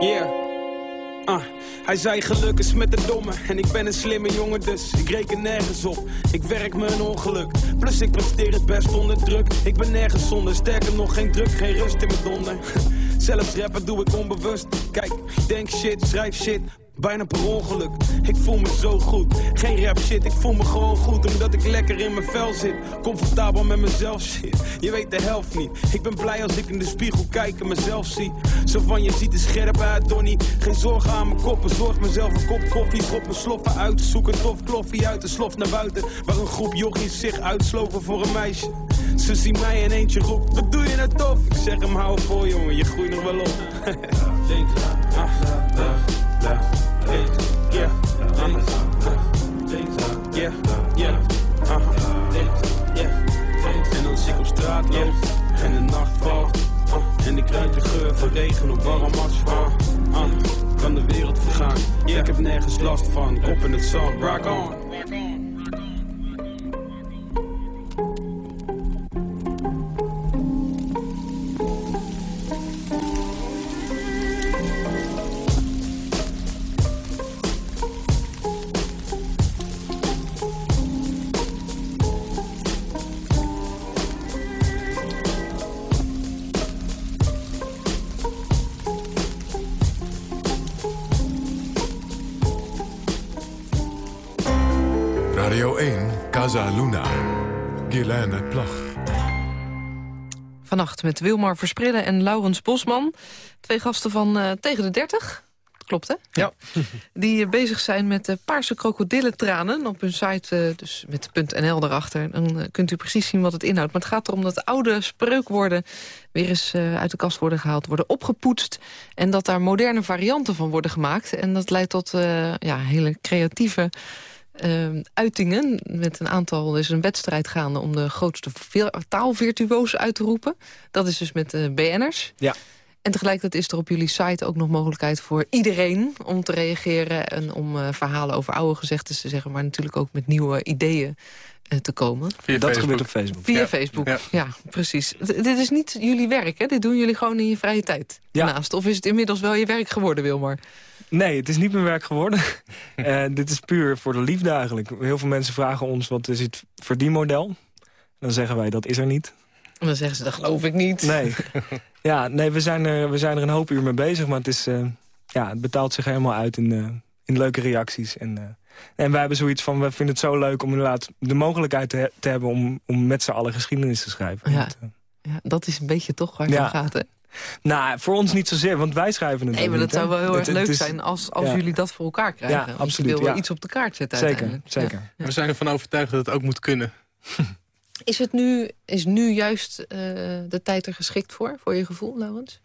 Yeah. Ah, hij zei geluk is met de domme. En ik ben een slimme jongen dus Ik reken nergens op. Ik werk me een ongeluk. Plus ik presteer het best onder druk. Ik ben nergens zonder. Sterker nog geen druk, geen rust in mijn donder. Zelfs rappen doe ik onbewust. Kijk, denk shit, schrijf shit Bijna per ongeluk, ik voel me zo goed. Geen rap shit, ik voel me gewoon goed Omdat ik lekker in mijn vel zit. Comfortabel met mezelf shit. Je weet de helft niet. Ik ben blij als ik in de spiegel kijk en mezelf zie. Zo van je ziet er scherp uit Donnie. Geen zorgen aan mijn koppen Zorg mezelf een kop koffie. Drop mijn sloffen uit Zoek een tof kloffie uit de slof naar buiten. Waar een groep jochies zich uitsloven voor een meisje. Ze zien mij in eentje roept Wat doe je nou tof? Ik zeg hem hou voor jongen. Je groeit nog wel op En als ik op straat en de nacht valt. En ik ruik de geur van regen op warm asfalt, kan de wereld vergaan. Ik heb nergens last van, kop in het zand, rock on. Vannacht met Wilmar Versprillen en Laurens Bosman. Twee gasten van uh, tegen de 30. klopt hè? Ja. Die eh, bezig zijn met uh, paarse krokodillentranen op hun site, uh, dus met .nl erachter. Dan kunt u precies zien wat het inhoudt. Maar het gaat erom dat oude spreukwoorden weer eens uit de kast worden gehaald, worden opgepoetst. En dat daar moderne varianten van worden gemaakt. En dat leidt tot ja, hele creatieve... uitingen met een aantal, is een wedstrijd gaande om de grootste taalvirtuoos uit te roepen. Dat is dus met BN'ers. Ja. En tegelijkertijd is er op jullie site ook nog mogelijkheid voor iedereen om te reageren... en om uh, verhalen over oude gezegdes te zeggen... maar natuurlijk ook met nieuwe ideeën uh, te komen. Via dat Facebook. gebeurt op Facebook. Via Ja. Facebook, ja, Ja. precies. D- dit is niet jullie werk, hè? Dit doen jullie gewoon in je vrije tijd Ja. naast. Of is het inmiddels wel je werk geworden, Wilmar? Nee, het is niet mijn werk geworden. Eh, dit is puur voor de liefde eigenlijk. Heel veel mensen vragen ons wat is het verdienmodel. Dan zeggen wij dat is er niet. En dan zeggen ze, dat geloof ik niet. Nee, ja, nee we, zijn er, we zijn er een hoop uur mee bezig. Maar het, is, eh, ja, het betaalt zich helemaal uit in, eh, in leuke reacties. En, eh, en wij hebben zoiets van, we vinden het zo leuk om inderdaad de mogelijkheid te, he- te hebben... om, om met z'n allen geschiedenis te schrijven. Ja. Want, Ja, dat is een beetje toch waar het Ja. om gaat, hè? nou, voor ons niet zozeer, want wij schrijven het Nee, maar dat niet, hè. zou wel heel Het- erg het leuk is- zijn als, als ja. jullie dat voor elkaar krijgen. Ja, Want absoluut, Je wil wel ja. iets op de kaart zetten Zeker, uiteindelijk. zeker. Ja. We zijn ervan overtuigd dat het ook moet kunnen. Is het nu, is nu juist eh, de tijd er geschikt voor, voor je gevoel, Laurens?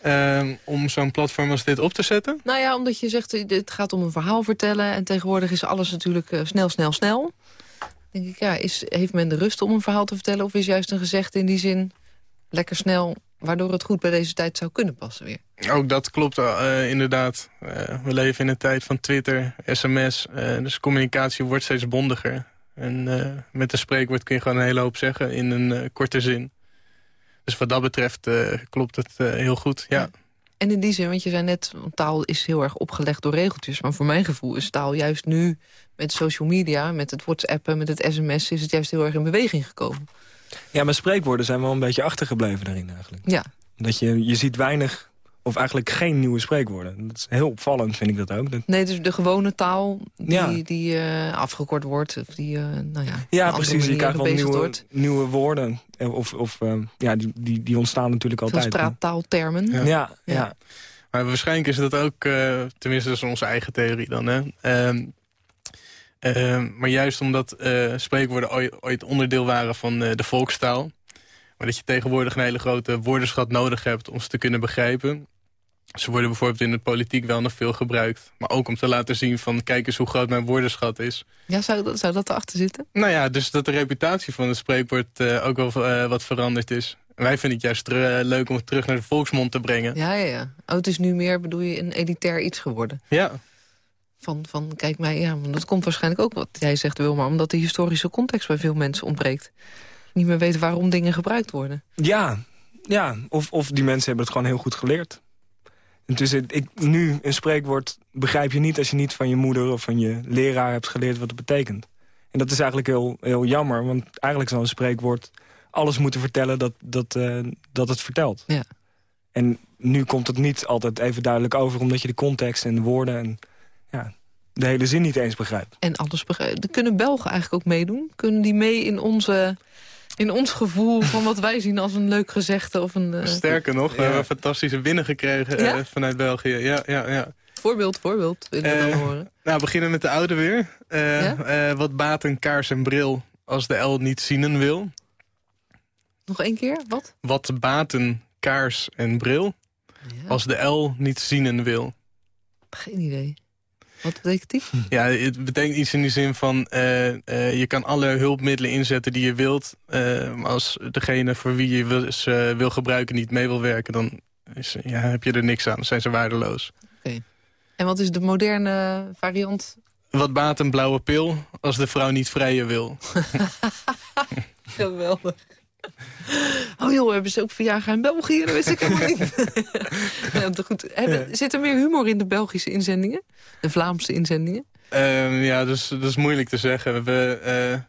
Ehm, om zo'n platform als dit op te zetten. Nou ja, omdat je zegt, eh, het gaat om een verhaal vertellen... en tegenwoordig is alles natuurlijk eh, snel, snel, snel. denk ik, ja, is, heeft men de rust om een verhaal te vertellen... of is juist een gezegde in die zin lekker snel... waardoor het goed bij deze tijd zou kunnen passen weer? Ook dat klopt inderdaad. We leven in een tijd van Twitter, sms. dus communicatie wordt steeds bondiger. En eh, met een spreekwoord kun je gewoon een hele hoop zeggen in een eh, korte zin. Dus wat dat betreft eh, klopt het eh, heel goed, ja. En in die zin, want je zei net, want taal is heel erg opgelegd door regeltjes... maar voor mijn gevoel is taal juist nu met social media... met het whatsappen, met het sms, is het juist heel erg in beweging gekomen. Ja, maar spreekwoorden zijn wel een beetje achtergebleven daarin eigenlijk. Ja, Dat je, je ziet weinig, of eigenlijk geen nieuwe spreekwoorden. Dat is heel opvallend, vind ik dat ook. Dat- nee, dus de gewone taal die, Ja. die eh, afgekort wordt... of die, eh, nou ja, op een Ja, precies. Je krijgt wel nieuwe, wordt. nieuwe woorden. Eh, Of, of eh, ja, die, die, die ontstaan natuurlijk Veel altijd. straattaaltermen. Ja. Ja, ja, Ja. ja. Maar waarschijnlijk is dat ook, eh, tenminste dat is onze eigen theorie dan. Hè? Ehm, ehm, maar juist omdat eh, spreekwoorden ooit, ooit onderdeel waren van eh, de volkstaal... maar dat je tegenwoordig een hele grote woordenschat nodig hebt om ze te kunnen begrijpen. Ze worden bijvoorbeeld in de politiek wel nog veel gebruikt. Maar ook om te laten zien van kijk eens hoe groot mijn woordenschat is. Ja, zou dat, zou dat erachter zitten? Nou ja, dus dat de reputatie van het spreekwoord eh, ook wel eh, wat veranderd is. En wij vinden het juist eh, leuk om het terug naar de volksmond te brengen. Ja, ja, ja. Oh, het is nu meer, bedoel je, een elitair iets geworden. Ja, Van, van kijk mij, ja, maar dat komt waarschijnlijk ook wat jij zegt, Wilma... omdat de historische context bij veel mensen ontbreekt. Niet meer weten waarom dingen gebruikt worden. ja, ja. Of, of die mensen hebben het gewoon heel goed geleerd. En dus het- ik, nu een spreekwoord begrijp je niet als je niet van je moeder of van je leraar hebt geleerd wat het betekent. En dat is eigenlijk heel, heel jammer, want eigenlijk zou een spreekwoord alles moeten vertellen dat, dat, eh, dat het vertelt. Ja. En nu komt het niet altijd even duidelijk over, omdat je de context en de woorden en ja, de hele zin niet eens begrijpt. En alles begrijpen. Kunnen Belgen eigenlijk ook meedoen? Kunnen die mee in, onze, in ons gevoel van wat wij zien als een leuk gezegde? Of een eh, sterker nog, we hebben een fantastische winnen gekregen eh, vanuit België. Ja, ja, ja. voorbeeld, voorbeeld willen we Eh, horen. Nou, we beginnen met de oude weer. Eh, Ja? eh, wat baat een kaars en bril als de L niet zienen wil? Nog één keer, wat? Wat baat een kaars en bril Ja, als de L niet zienen wil? Geen idee. Wat betekent die? Ja, het betekent iets in die zin van... eh, eh, je kan alle hulpmiddelen inzetten die je wilt. maar als degene voor wie je wil, ze wil gebruiken niet mee wil werken... dan is, ja, heb je er niks aan. Dan zijn ze waardeloos. En wat is de moderne variant? Wat baat een blauwe pil als de vrouw niet vrijen wil? Geweldig. Oh joh, hebben ze ook verjaardag in België? Dat wist ik helemaal niet. ja, goed. Hebben, Zit er meer humor in de Belgische inzendingen? De Vlaamse inzendingen? Ehm, ja, dus, dat is moeilijk te zeggen. We, eh,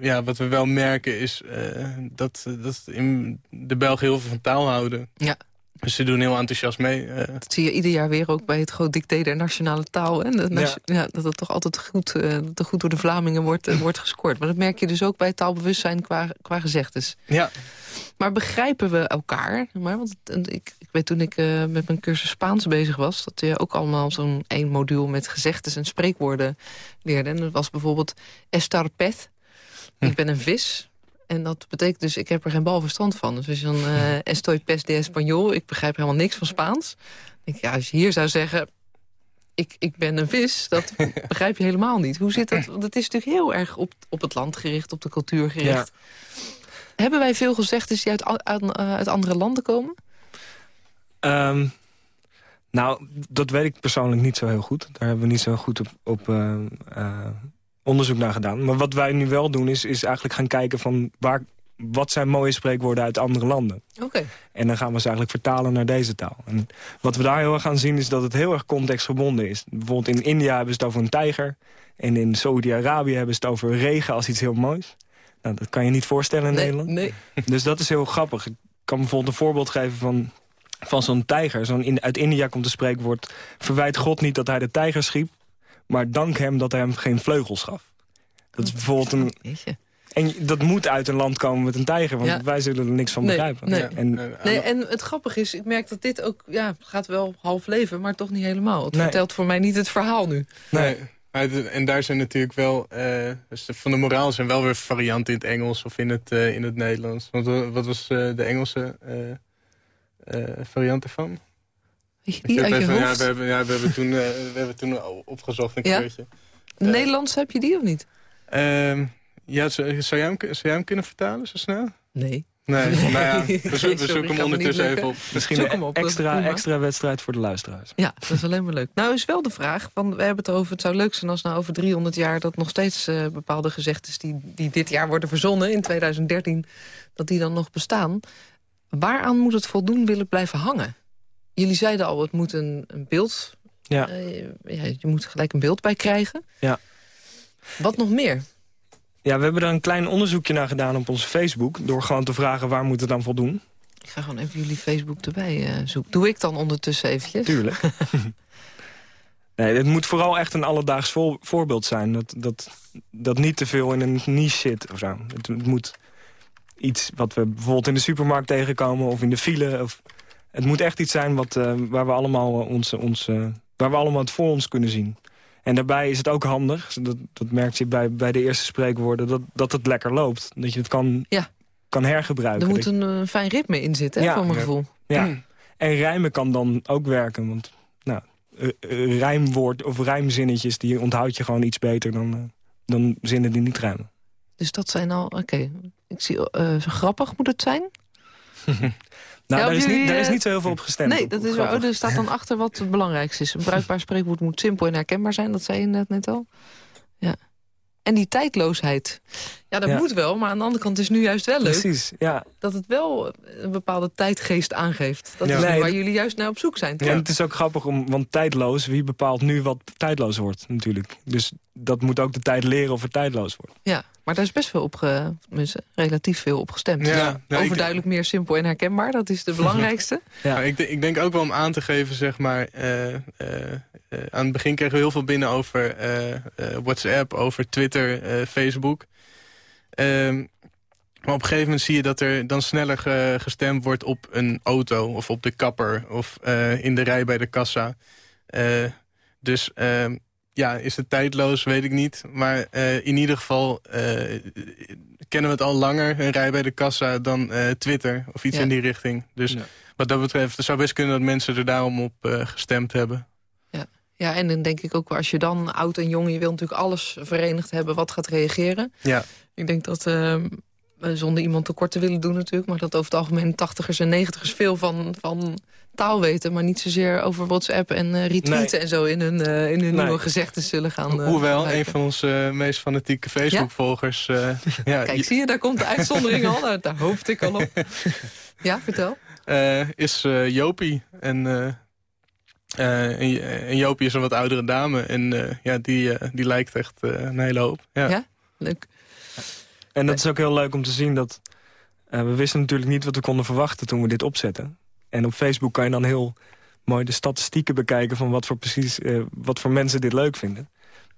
ja, wat we wel merken is eh, dat, dat in de Belgen heel veel van taal houden. Ja. Dus ze doen heel enthousiast mee. eh. Dat zie je ieder jaar weer ook bij het groot dicté der nationale taal. Hè? Dat, ja. dat het toch altijd goed, eh, dat er goed door de Vlamingen wordt, eh, wordt gescoord. Maar dat merk je dus ook bij taalbewustzijn qua, qua gezegdes. ja, Maar begrijpen we elkaar? Maar, want ik, ik weet toen ik met mijn cursus Spaans bezig was... dat je ook allemaal zo'n één module met gezegdes en spreekwoorden leerde. En dat was bijvoorbeeld estar pez. Ik ben een vis. En dat betekent dus, ik heb er geen bal verstand van. Dus als je dan eh estoy pez de español... ik begrijp helemaal niks van Spaans. Denk ja, als je hier zou zeggen... Ik, ik ben een vis, dat begrijp je helemaal niet. Hoe zit dat? Want het is natuurlijk heel erg op, op het land gericht, op de cultuur gericht. Hebben wij veel gezegdes die uit, eh, uit andere landen komen? Ehm, nou, dat weet ik persoonlijk niet zo heel goed. Daar hebben we niet zo goed op, op eh, eh, onderzoek naar gedaan. Maar wat wij nu wel doen, is, is eigenlijk gaan kijken van... Waar, wat zijn mooie spreekwoorden uit andere landen? Oké. En dan gaan we ze eigenlijk vertalen naar deze taal. En wat we daar heel erg gaan zien is dat het heel erg contextgebonden is. Bijvoorbeeld in India hebben ze het over een tijger. En in Saudi-Arabië hebben ze het over regen als iets heel moois. Nou, dat kan je niet voorstellen in Nee, Nederland. nee. Dus dat is heel grappig. Ik kan bijvoorbeeld een voorbeeld geven van, van zo'n tijger. Zo'n in, uit India komt een spreekwoord... verwijt God niet dat hij de tijger schiep... maar dank hem dat hij hem geen vleugels gaf. Dat is bijvoorbeeld een... En dat moet uit een land komen met een tijger... want Ja. wij zullen er niks van Nee, begrijpen. nee. En, Eh, Nee, en het grappige is, ik merk dat dit ook... ja, gaat wel half leven, maar toch niet helemaal. Het Nee. vertelt voor mij niet het verhaal nu. Nee. En daar zijn natuurlijk wel... eh, dus de- van de moraal zijn wel weer varianten in het Engels of in het, eh, in het Nederlands. Want eh, wat was eh, de Engelse eh, eh, variant ervan? Weet je uit ja, we hebben, ja, we hebben toen, eh, we hebben toen opgezocht een Ja? keertje. De Nederlandse heb je die of niet? Ehm, ja, zou, zou, jij hem, zou jij hem kunnen vertalen zo snel? Nee. Nee, nou ja, we, Nee, zo- we sorry, zoeken hem ondertussen even op. Misschien Zoek een op, extra, extra wedstrijd voor de luisteraars. Ja, dat is alleen maar leuk. Nou is wel de vraag, van, we hebben het over... het zou leuk zijn als nou over 300 jaar... dat nog steeds eh, bepaalde gezegdes die, die dit jaar worden verzonnen... in 2013, dat die dan nog bestaan. Waaraan moet het voldoen willen blijven hangen? Jullie zeiden al, het moet een, een beeld... Ja. eh, ja, je moet gelijk een beeld bij krijgen. Ja. Wat nog meer? Ja, we hebben er een klein onderzoekje naar gedaan op onze Facebook... door gewoon te vragen waar moet het dan voldoen. Ik ga gewoon even jullie Facebook erbij eh, zoeken. Doe ik dan ondertussen eventjes? Tuurlijk. nee, het moet vooral echt een alledaags voor- voorbeeld zijn. Dat, dat, dat niet te veel in een niche zit of zo. Het, het moet iets wat we bijvoorbeeld in de supermarkt tegenkomen... of in de file. Of, het moet echt iets zijn wat, eh, waar, we allemaal eh, onze, onze, waar we allemaal het voor ons kunnen zien. En daarbij is het ook handig, dat, dat merk je bij, bij de eerste spreekwoorden... dat, dat het lekker loopt. Dat je het kan, Ja. kan hergebruiken. Er moet een eh, fijn ritme in zitten, hè, Ja. voor mijn gevoel. ja. En rijmen kan dan ook werken. Want nou, eh, eh, rijmwoord of rijmzinnetjes... die onthoud je gewoon iets beter dan, eh, dan zinnen die niet rijmen. Dus dat zijn al... Oké, ik zie... eh, grappig moet het zijn? Nou, daar, is niet, daar is eh, niet zo heel veel op gestemd. Nee, dat is wel, oh, er staat dan achter wat het belangrijkste is. Een bruikbaar spreekwoord moet simpel en herkenbaar zijn. Dat zei je net, net al. Ja. En die tijdloosheid. Ja, dat Ja. moet wel, maar aan de andere kant is het nu juist wel leuk... Precies, ja. dat het wel een bepaalde tijdgeest aangeeft. Dat Ja. is Nee, waar jullie juist naar op zoek zijn. toch? En het is ook grappig, om, want tijdloos... wie bepaalt nu wat tijdloos wordt natuurlijk. Dus dat moet ook de tijd leren of het tijdloos wordt. Ja, maar daar is best veel op, relatief veel op gestemd. Ja, Dus nou, ik- Overduidelijk meer simpel en herkenbaar, dat is de belangrijkste. Ja. Nou, ik, ik denk ook wel om aan te geven, zeg maar... eh, eh, aan het begin kregen we heel veel binnen over eh, eh, WhatsApp, over Twitter, eh, Facebook. Ehm, maar op een gegeven moment zie je dat er dan sneller ge- gestemd wordt op een auto... of op de kapper of eh, in de rij bij de kassa. Eh, dus ehm, ja, is het tijdloos, weet ik niet. Maar eh, in ieder geval eh, kennen we het al langer, een rij bij de kassa... dan eh, Twitter of iets Ja. in die richting. Dus Ja. wat dat betreft, het zou best kunnen dat mensen er daarom op eh, gestemd hebben. Ja, en dan denk ik ook, als je dan oud en jong... je wil natuurlijk alles verenigd hebben wat gaat reageren. Ja. Ik denk dat, eh, zonder iemand tekort te willen doen natuurlijk... maar dat over het algemeen tachtigers en negentigers veel van, van taal weten... maar niet zozeer over WhatsApp en eh, retweeten en zo... in hun, eh, in hun Nee. nieuwe gezegden zullen gaan Hoewel, gebruiken. een van onze meest fanatieke Facebook-volgers... ja, Kijk, zie je, daar komt de uitzondering al. Daar, daar hoopte ik al op. Ja, vertel. is Jopie. En, eh, eh, en, en Jopie is een wat oudere dame. En eh, ja, die, eh, die lijkt echt eh, een hele hoop. Ja. Ja? Leuk. En dat is ook heel leuk om te zien dat... eh, we wisten natuurlijk niet wat we konden verwachten toen we dit opzetten. En op Facebook kan je dan heel mooi de statistieken bekijken... van wat voor, precies, eh, wat voor mensen dit leuk vinden.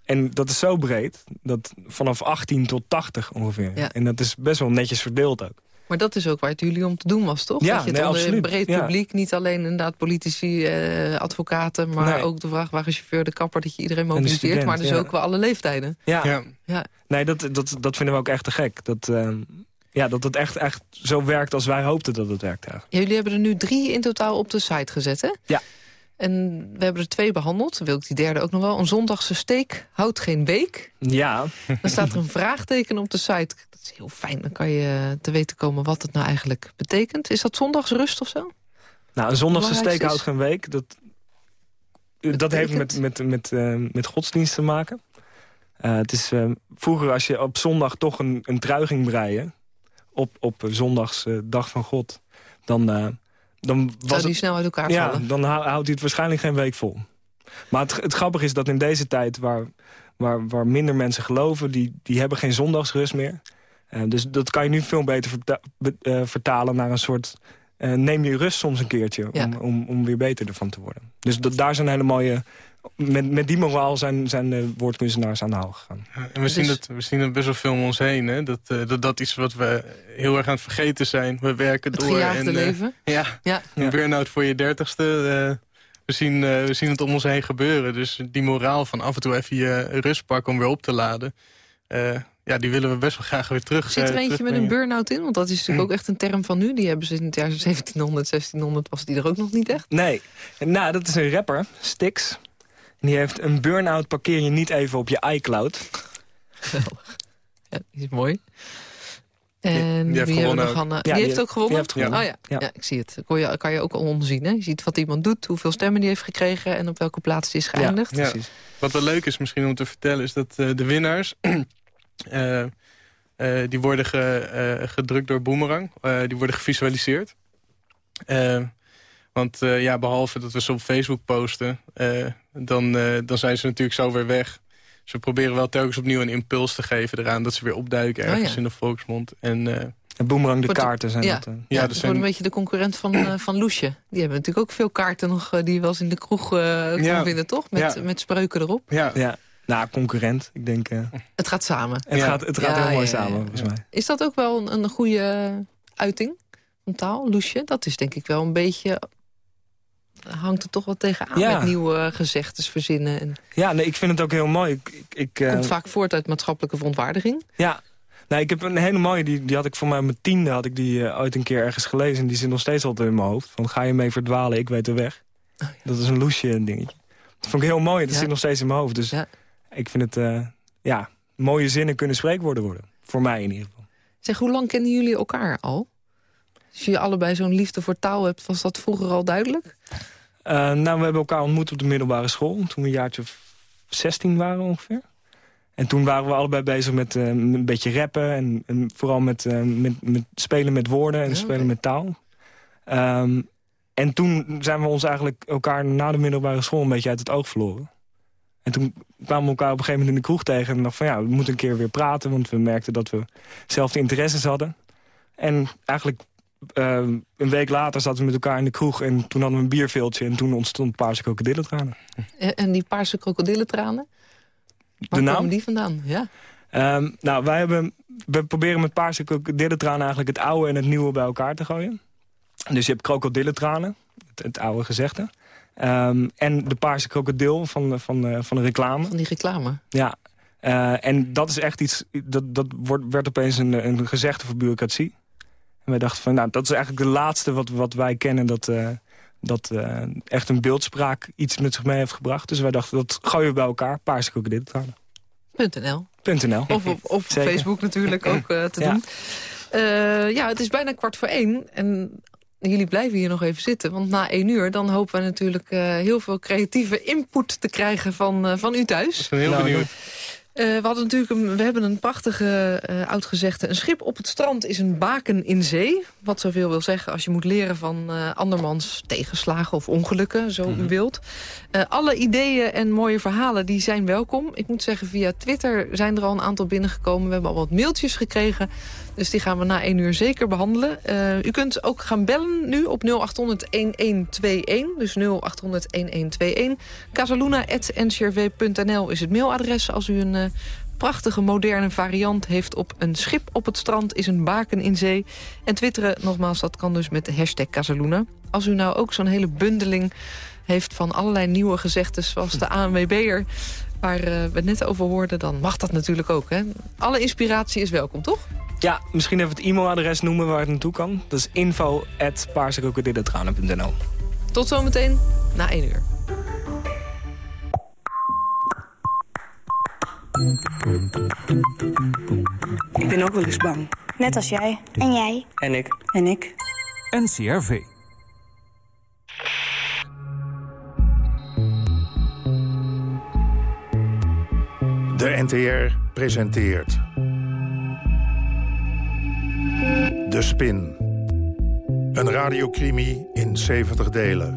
En dat is zo breed, dat vanaf 18 tot 80 ongeveer. Ja. En dat is best wel netjes verdeeld ook. Maar dat is ook waar het jullie om te doen was, toch? Ja, dat je het nee, onder een breed Ja. publiek, niet alleen inderdaad politici, eh, advocaten... maar Nee. ook de vrachtwagenchauffeur, de kapper, dat je iedereen de mobiliseert. student, maar dus ja. ook wel alle leeftijden. Ja, Ja. Ja. nee, dat, dat, dat vinden we ook echt te gek. Dat, eh, ja, dat het echt, echt zo werkt als wij hoopten dat het werkt eigenlijk. Jullie hebben er nu drie in totaal op de site gezet, hè? Ja. En we hebben er twee behandeld. Wil ik die derde ook nog wel. Een zondagse steek houdt geen beek. Ja, Dan staat er een vraagteken op de site. Dat is heel fijn. Dan kan je te weten komen wat het nou eigenlijk betekent. Is dat zondagsrust of zo? nou, een zondagse steek houdt geen week. Dat, dat heeft met, met, met, eh, met godsdienst te maken. Eh, het is, eh, vroeger als je op zondag toch een, een trui ging breien... op, op zondags dag van God... dan, dan was Zou die het, snel uit elkaar ja, vallen? dan hou- houdt hij het waarschijnlijk geen week vol. Maar het, het grappige is dat in deze tijd waar, waar, waar minder mensen geloven... die, die hebben geen zondagsrust meer. Eh, dus dat kan je nu veel beter verta- be- eh, vertalen naar een soort... eh, neem je rust soms een keertje Ja. om, om, om weer beter ervan te worden. Dus dat, daar zijn hele mooie... Met, met die moraal zijn, zijn de woordkunstenaars aan de haal gegaan. Ja, En we, zien Dus- dat, we zien dat best wel veel om ons heen. Hè? Dat, eh, dat dat iets wat we heel erg aan het vergeten zijn. We werken Het door. gejaagde en, eh, leven? ja, Ja. een burn-out voor je dertigste. eh, we, zien, we zien het om ons heen gebeuren. Dus die moraal van af en toe even je rust pakken om weer op te laden. eh, ja, die willen we best wel graag weer terug. Zit er eentje met een burn-out in? Want dat is natuurlijk ook echt een term van nu. Die hebben ze in het jaar 1700, 1600 was die er ook nog niet echt. Nee, nou, dat is een rapper, Stix. En die heeft een burn-out parkeer je niet even op je iCloud. Ja, die is mooi. En Die- die heeft wie hebben we gewonnen nog ook. aan, eh, Ja, die, die heeft ook gewonnen? die heeft gewonnen. Oh ja. Ja. Ja. ik zie het. Kon je, kan je ook al omzien. Hè? Je ziet wat iemand doet, hoeveel stemmen die heeft gekregen... en op welke plaats die is geëindigd. Ja. Precies. Wat wel leuk is misschien om te vertellen... is dat eh, de winnaars... eh, eh, die worden ge- eh, gedrukt door Boomerang. Eh, die worden gevisualiseerd. Want eh, ja, behalve dat we ze op Facebook posten... eh, dan, eh, dan zijn ze natuurlijk zo weer weg. Ze proberen wel telkens opnieuw een impuls te geven eraan... dat ze weer opduiken Oh, ergens ja. in de volksmond. En eh, En Boomerang de Wordt- kaarten zijn ja. dat. Ja, ja, dat is zijn... een beetje de concurrent van, eh, van Loesje. Die hebben natuurlijk ook veel kaarten nog... die je wel eens in de kroeg eh kon Ja. vinden, toch? Met, Ja. met spreuken erop. ja, Ja, nou, concurrent. Ik denk, eh, Het gaat samen. het Ja. gaat, het gaat Ja, heel mooi ja, ja, samen, ja. volgens mij. Is dat ook wel een, een goede uiting van taal, Loesje? Dat is denk ik wel een beetje... hangt er toch wel tegenaan Ja. met nieuwe gezegdes verzinnen. En Ja, nee, ik vind het ook heel mooi. Ik, ik, eh, komt vaak voort uit maatschappelijke verontwaardiging. Ja, nou, ik heb een hele mooie, die, die had ik voor mij mijn tiende... had ik die eh, ooit een keer ergens gelezen... en die zit nog steeds altijd in mijn hoofd. Van, ga je mee verdwalen, ik weet de weg. Dat is een loesje dingetje. Dat vond ik heel mooi, dat Ja. zit nog steeds in mijn hoofd. Dus Ja. ik vind het, eh, ja, mooie zinnen kunnen spreekwoorden worden. Voor mij in ieder geval. Zeg, hoe lang kennen jullie elkaar al? Als je allebei zo'n liefde voor taal hebt, was dat vroeger al duidelijk? Eh, nou, we hebben elkaar ontmoet op de middelbare school. Toen we een jaartje of 16 waren ongeveer. En toen waren we allebei bezig met eh, een beetje rappen. En, en vooral met, eh, met, met spelen met woorden en Ja, spelen met taal. Ehm, en toen zijn we ons eigenlijk elkaar na de middelbare school een beetje uit het oog verloren. En toen kwamen we elkaar op een gegeven moment in de kroeg tegen. En dachten van ja, we moeten een keer weer praten. Want we merkten dat we zelfde interesses hadden. En eigenlijk eh, een week later zaten we met elkaar in de kroeg. En toen hadden we een bierveeltje. En toen ontstond paarse krokodillentranen. En, en die paarse krokodillentranen? Waar De naam? komen die vandaan? Ja. Ehm, nou, wij hebben, we proberen met paarse krokodillentranen eigenlijk het oude en het nieuwe bij elkaar te gooien. Dus je hebt krokodillentranen, het, het oude gezegde. Ehm, en de paarse krokodil van, de- van, van de reclame. Van die reclame. Ja. Eh, en dat is echt iets, dat, dat wordt, werd opeens een, een gezegde voor bureaucratie. En wij dachten van, nou, dat is eigenlijk de laatste wat, wat wij kennen... dat, eh, dat eh, echt een beeldspraak iets met zich mee heeft gebracht. Dus wij dachten, dat gooien we bij elkaar, paarse. .nl. .nl. Of op, of op. Facebook natuurlijk ook eh, te Ja. doen. Eh, ja, het is bijna kwart voor één. En jullie blijven hier nog even zitten. Want na één uur dan hopen we natuurlijk eh, heel veel creatieve input te krijgen van, eh, van u thuis. ik ben heel Nou, benieuwd. Eh, we, hadden natuurlijk een, we hebben een prachtige uh, oud gezegde. Een schip op het strand is een baken in zee. Wat zoveel wil zeggen als je moet leren van uh, andermans tegenslagen of ongelukken, zo u wilt. Uh, alle ideeën en mooie verhalen die zijn welkom. Ik moet zeggen, via Twitter zijn er al een aantal binnengekomen. We hebben al wat mailtjes gekregen. Dus die gaan we na 1 uur zeker behandelen. Uh, u kunt ook gaan bellen nu op 0800-1121. Dus 0800-1121. Casaluna.ncrv.nl is het mailadres als u een... Uh, prachtige moderne variant heeft op een schip op het strand... is een baken in zee. En twitteren, nogmaals, dat kan dus met de hashtag Casaluna. Als u nou ook zo'n hele bundeling heeft van allerlei nieuwe gezegdes... zoals de ANWB'er, waar we het net over hoorden... dan mag dat natuurlijk ook. Hè? Alle inspiratie is welkom, toch? Ja, misschien even het e-mailadres noemen waar het naartoe kan. Dat is info Tot zometeen, na 1 uur. Ik ben ook wel eens bang. Net als jij. En jij. En ik. En ik. NCRV. De NTR presenteert... De Spin. Een radiocrimi in 70 delen.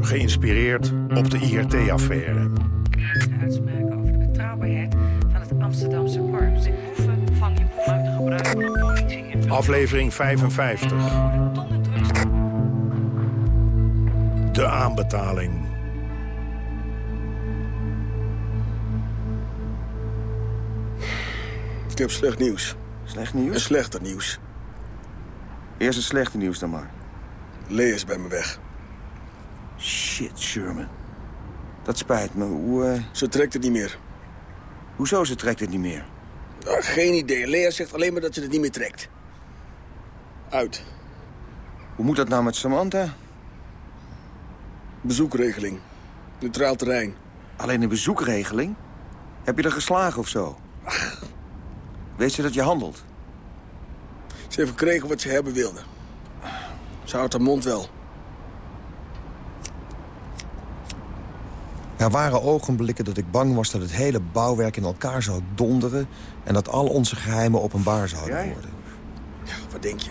Geïnspireerd op de IRT-affaire. Uitspraken over de betrouwbaarheid van het Amsterdamse korps. De boeven van te gebruiken om politie... Aflevering 55. De aanbetaling. Ik heb slecht nieuws. Slecht nieuws? Een slechter nieuws. Eerst het slechte nieuws dan maar. Lee is bij me weg. Shit, Sherman. Dat spijt me. Hoe... Uh... Ze trekt het niet meer. Hoezo ze trekt het niet meer? Nou, geen idee. Lea zegt alleen maar dat ze het niet meer trekt. Uit. Hoe moet dat nou met Samantha? Bezoekregeling. Neutraal terrein. Alleen een bezoekregeling? Heb je er geslagen of zo? Ach. Weet ze dat je handelt? Ze heeft gekregen wat ze hebben wilde. Ze houdt haar mond wel. Er waren ogenblikken dat ik bang was dat het hele bouwwerk in elkaar zou donderen... en dat al onze geheimen openbaar zouden Jij? worden. Ja, wat denk je?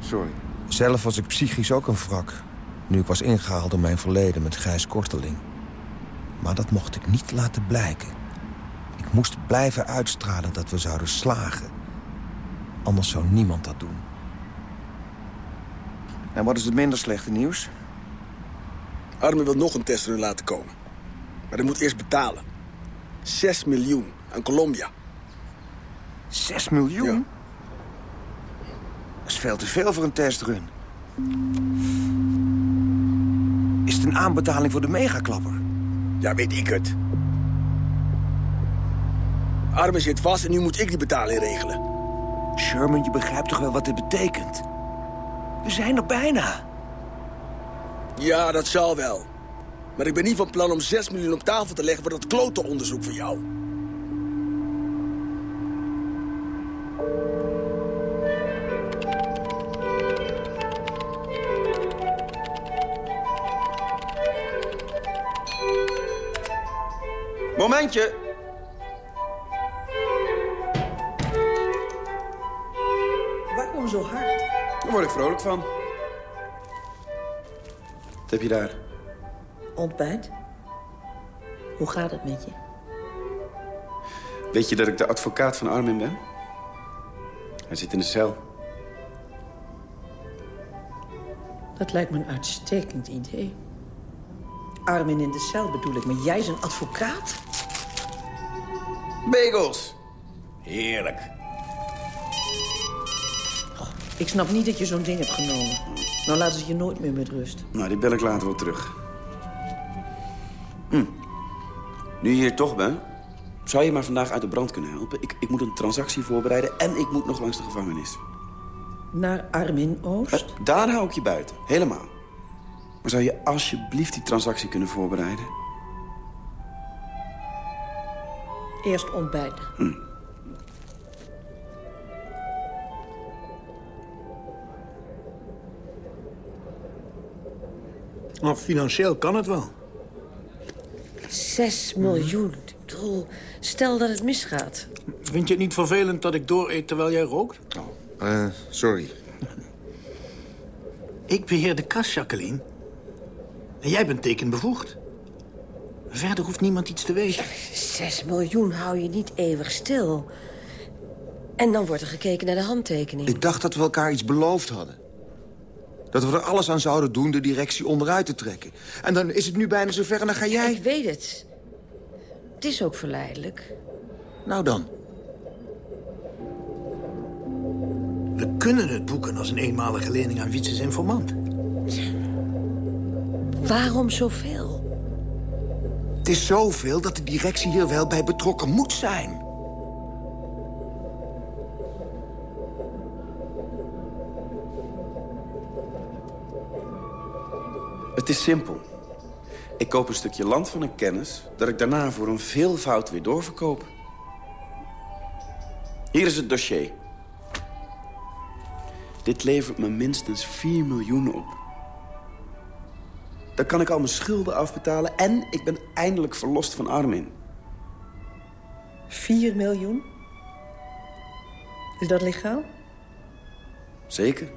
Sorry. Zelf was ik psychisch ook een wrak. Nu ik was ingehaald door mijn verleden met Gijs Korteling. Maar dat mocht ik niet laten blijken. Ik moest blijven uitstralen dat we zouden slagen. Anders zou niemand dat doen. En wat is het minder slechte nieuws? Armin wil nog een testrun laten komen. Maar hij moet eerst betalen. 6 miljoen aan Colombia. 6 miljoen? Dat is veel te veel voor een testrun. Is het een aanbetaling voor de megaklapper? Ja, weet ik het. Armin zit vast en nu moet ik die betaling regelen. Sherman, je begrijpt toch wel wat dit betekent? We zijn er bijna. Ja, dat zal wel. Maar ik ben niet van plan om 6 miljoen op tafel te leggen... voor dat klote onderzoek van jou. Momentje. Vrolijk van. Wat heb je daar? Ontbijt. Hoe gaat het met je? Weet je dat ik de advocaat van Armin ben? Hij zit in de cel. Dat lijkt me een uitstekend idee. Armin in de cel bedoel ik, maar jij is een advocaat? Bagels. Heerlijk. Ik snap niet dat je zo'n ding hebt genomen. Nou laten ze je nooit meer met rust. Nou, die bel ik later wel terug. Hm. Nu je hier toch bent, zou je maar vandaag uit de brand kunnen helpen? Ik, ik moet een transactie voorbereiden en ik moet nog langs de gevangenis. Naar Armin Oost? Eh, daar hou ik je buiten, helemaal. Maar zou je alsjeblieft die transactie kunnen voorbereiden? Eerst ontbijten. Hm. Nou, financieel kan het wel. Zes miljoen. Ik bedoel, stel dat het misgaat. Vind je het niet vervelend dat ik dooreet terwijl jij rookt? Eh, sorry. Ik beheer de kas, Jacqueline. En jij bent tekenbevoegd. Verder hoeft niemand iets te weten. Zes miljoen hou je niet eeuwig stil. En dan wordt er gekeken naar de handtekening. Ik dacht dat we elkaar iets beloofd hadden. Dat we er alles aan zouden doen de directie onderuit te trekken. En dan is het nu bijna zover en dan ga jij... Ik weet het. Het is ook verleidelijk. Nou dan. We kunnen het boeken als een eenmalige lening aan Wietses informant. Waarom zoveel? Het is zoveel dat de directie hier wel bij betrokken moet zijn. Het is simpel. Ik koop een stukje land van een kennis... dat ik daarna voor een veelvoud weer doorverkoop. Hier is het dossier. Dit levert me minstens 4 miljoen op. Dan kan ik al mijn schulden afbetalen... en ik ben eindelijk verlost van Armin. 4 miljoen? Is dat legaal? Zeker.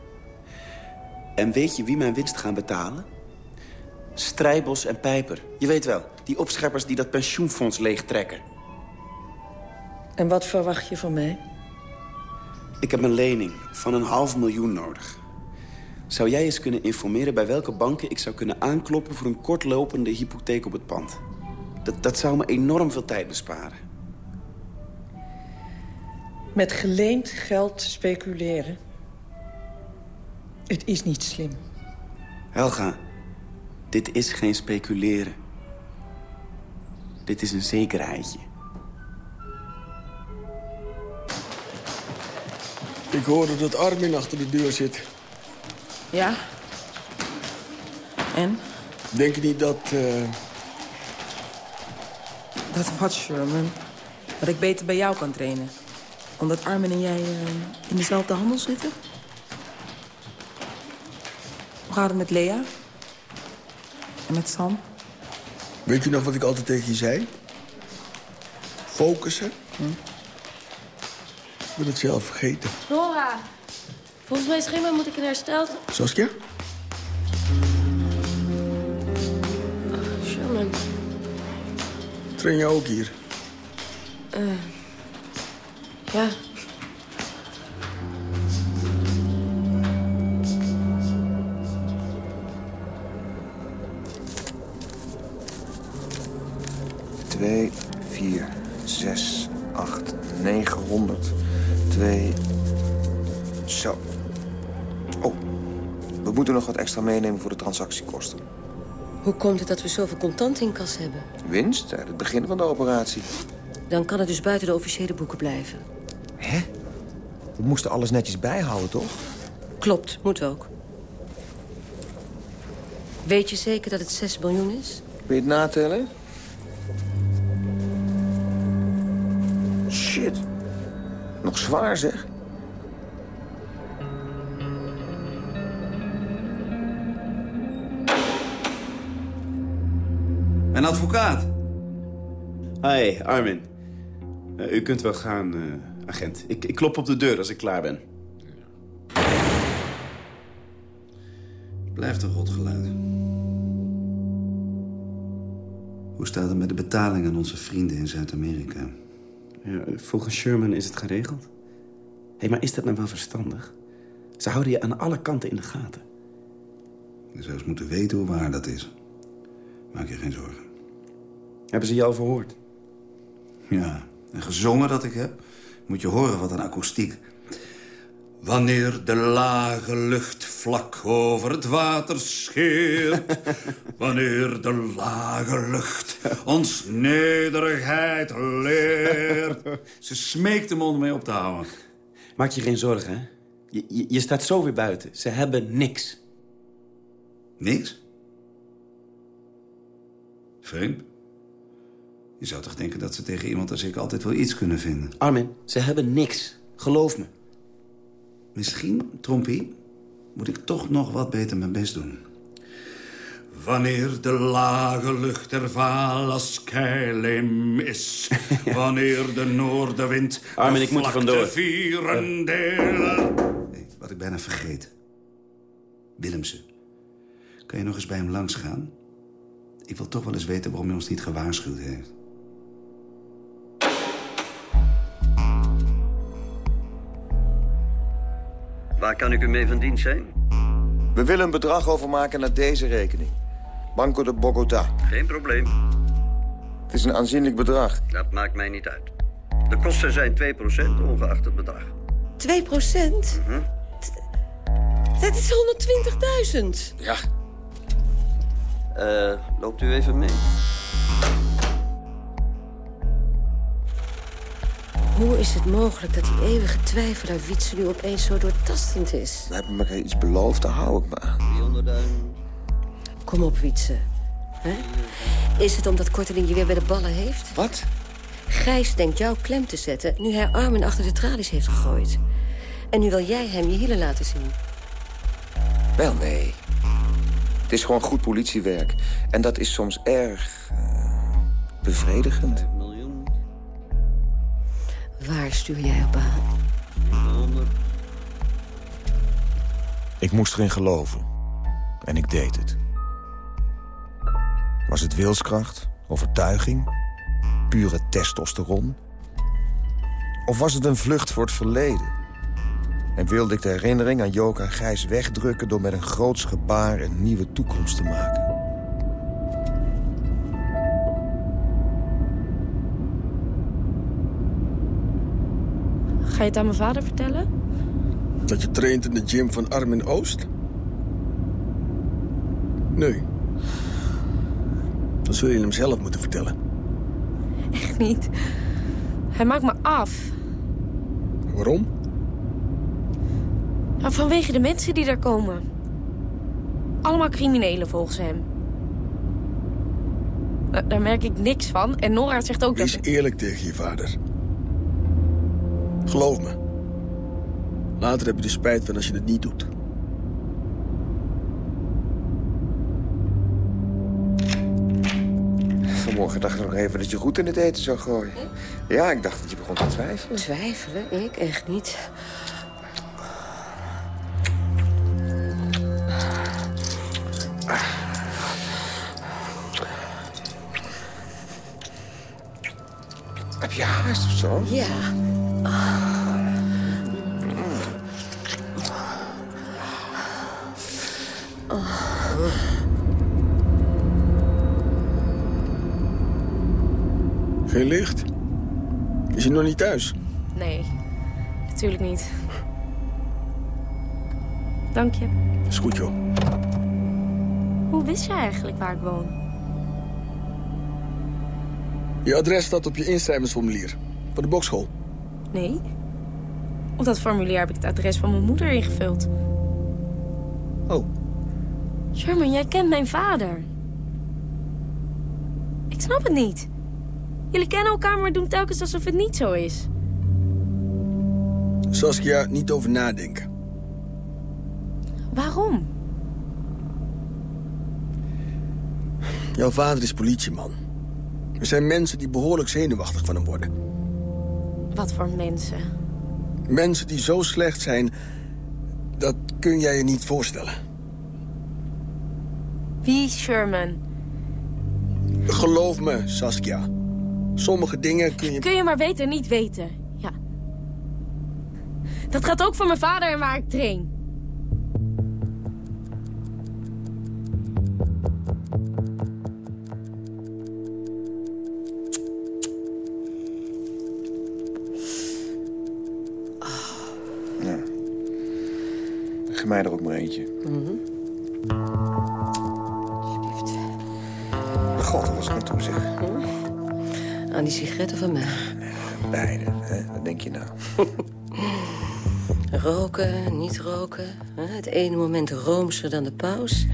En weet je wie mijn winst gaan betalen? Strijbos en Pijper. Je weet wel, die opscheppers die dat pensioenfonds leegtrekken. En wat verwacht je van mij? Ik heb een lening van een half miljoen nodig. Zou jij eens kunnen informeren bij welke banken ik zou kunnen aankloppen... voor een kortlopende hypotheek op het pand? Dat, dat zou me enorm veel tijd besparen. Met geleend geld speculeren. Het is niet slim. Helga, dit is geen speculeren. Dit is een zekerheidje. Ik hoorde dat Armin achter de deur zit. Ja? En? Denk je niet dat... eh, Dat wat, Sherman? Dat ik beter bij jou kan trainen. Omdat Armin en jij eh, in dezelfde handel zitten? Hoe gaat het met Lea? En met Sam? Weet je nog wat ik altijd tegen je zei? Focussen? Ik ben het zelf vergeten. Nora, volgens mijn schema moet ik een herstel... Saskia? Sherman, Train je ook hier? eh ja. Voor de transactiekosten. Hoe komt het dat we zoveel contant in kas hebben? Winst uit het begin van de operatie. Dan kan het dus buiten de officiële boeken blijven. Hè? We moesten alles netjes bijhouden, toch? Klopt, moet ook. Weet je zeker dat het 6 miljoen is? Wil je het natellen? Shit. Nog zwaar, zeg. Een advocaat. Hi, Armin. Eh, u kunt wel gaan, eh, agent. Ik, ik klop op de deur als ik klaar ben. Blijft een rotgeluid. Hoe staat het met de betaling aan onze vrienden in Zuid-Amerika? Ja, volgens Sherman is het geregeld. Hé, hey, maar is dat nou wel verstandig? Ze houden je aan alle kanten in de gaten. Je zou eens moeten weten hoe waar dat is. Maak je geen zorgen. Hebben ze al verhoord? Ja, en gezongen dat ik heb. Moet je horen wat een akoestiek. Wanneer de lage lucht vlak over het water scheert. wanneer de lage lucht ons nederigheid leert. Ze smeekt hem om mee op te houden. Maak je geen zorgen, hè? Je, je, je staat zo weer buiten. Ze hebben niks. Niks? Vreemd. Je zou toch denken dat ze tegen iemand als ik altijd wel iets kunnen vinden? Armin, ze hebben niks. Geloof me. Misschien, Trompie, moet ik toch nog wat beter mijn best doen. Wanneer de lage lucht er vaal als keilim is. Wanneer de noordenwind Armin, ik moet er vandoor. vieren delen. Hey, wat ik bijna vergeet. Willemsen. Kan je nog eens bij hem langs gaan? Ik wil toch wel eens weten waarom hij ons niet gewaarschuwd heeft. Waar kan ik u mee van dienst zijn? We willen een bedrag overmaken naar deze rekening. Banco de Bogota. Geen probleem. Het is een aanzienlijk bedrag. Dat maakt mij niet uit. De kosten zijn 2% ongeacht het bedrag. 2 procent? Mhm. Dat is 120.000. Ja. Eh, loopt u even mee? Hoe is het mogelijk dat die eeuwige twijfel aan Wietse nu opeens zo doortastend is? We hebben elkaar iets beloofd, daar hou ik me aan. 300.000. Kom op, Wietse. Is het omdat Korteling je weer bij de ballen heeft? Wat? Gijs denkt jou klem te zetten nu hij armen achter de tralies heeft gegooid. En nu wil jij hem je hielen laten zien. Wel, nee. Het is gewoon goed politiewerk. En dat is soms erg... eh, bevredigend. Waar stuur jij op aan? Ik moest erin geloven. En ik deed het. Was het wilskracht? Overtuiging? Pure testosteron? Of was het een vlucht voor het verleden? En wilde ik de herinnering aan Joka en Gijs wegdrukken... door met een groots gebaar een nieuwe toekomst te maken? Ga je het aan mijn vader vertellen? Dat je traint in de gym van Armin Oost? Nee. Dan zul je hem zelf moeten vertellen. Echt niet. Hij maakt me af. Waarom? Nou, vanwege de mensen die daar komen. Allemaal criminelen volgens hem. Da- Daar merk ik niks van. En Nora zegt ook Wees dat... eerlijk tegen je vader. Geloof me. Later heb je er spijt van als je het niet doet. Vanmorgen dacht ik nog even dat je goed in het eten zou gooien. Ja, ik dacht dat je begon te twijfelen. Twijfelen? Ik echt niet. Heb je haast of zo? Ja. Nog niet thuis? Nee, natuurlijk niet. Dank je. Is goed, joh. Hoe wist jij eigenlijk waar ik woon? Je adres staat op je inschrijvingsformulier. Van de bokschool. Nee. Op dat formulier heb ik het adres van mijn moeder ingevuld. Oh. Sherman, jij kent mijn vader. Ik snap het niet. Jullie kennen elkaar, maar doen telkens alsof het niet zo is. Saskia, niet over nadenken. Waarom? Jouw vader is politieman. Er zijn mensen die behoorlijk zenuwachtig van hem worden. Wat voor mensen? Mensen die zo slecht zijn, dat kun jij je niet voorstellen. Wie, Sherman? Geloof me, Saskia. Sommige dingen kun je... Kun je maar weten en niet weten. Ja. Dat gaat ook voor mijn vader en waar ik train. Mij er ook maar eentje. God, dat was ik aan toe, zeg. Aan die sigaretten van mij. Beide, hè? Wat denk je nou? Roken, niet roken. Het ene moment roomser dan de paus.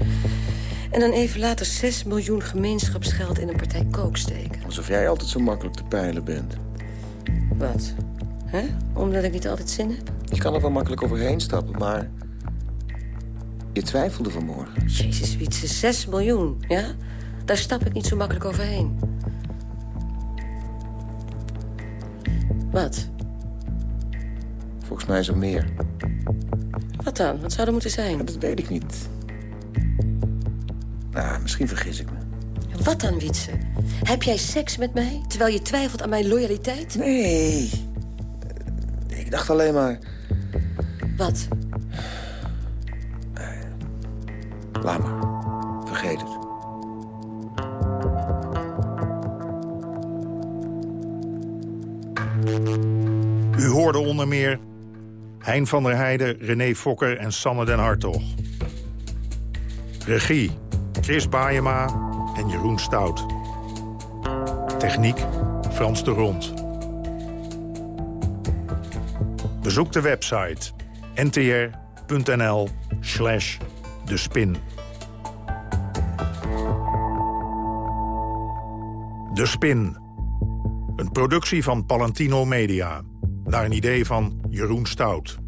En dan even later 6 miljoen gemeenschapsgeld in een partij kook steken. Alsof jij altijd zo makkelijk te peilen bent. Wat? Hè? Omdat ik niet altijd zin heb? Je kan er wel makkelijk overheen stappen, maar... Je twijfelde vanmorgen. Jezus, Wietse, 6 miljoen, ja? Daar stap ik niet zo makkelijk overheen. Wat? Volgens mij is er meer. Wat dan? Wat zou er moeten zijn? Dat weet ik niet. Nou, misschien vergis ik me. Wat dan, Wietse? Heb jij seks met mij, terwijl je twijfelt aan mijn loyaliteit? Nee. Ik dacht alleen maar... Wat? Hein van der Heijden, René Fokker en Sanne den Hartog. Regie Chris Baayema en Jeroen Stout. Techniek Frans de Rond. Bezoek de website ntr.nl slash de spin. De Spin. Een productie van Palantino Media. Naar een idee van Jeroen Stout.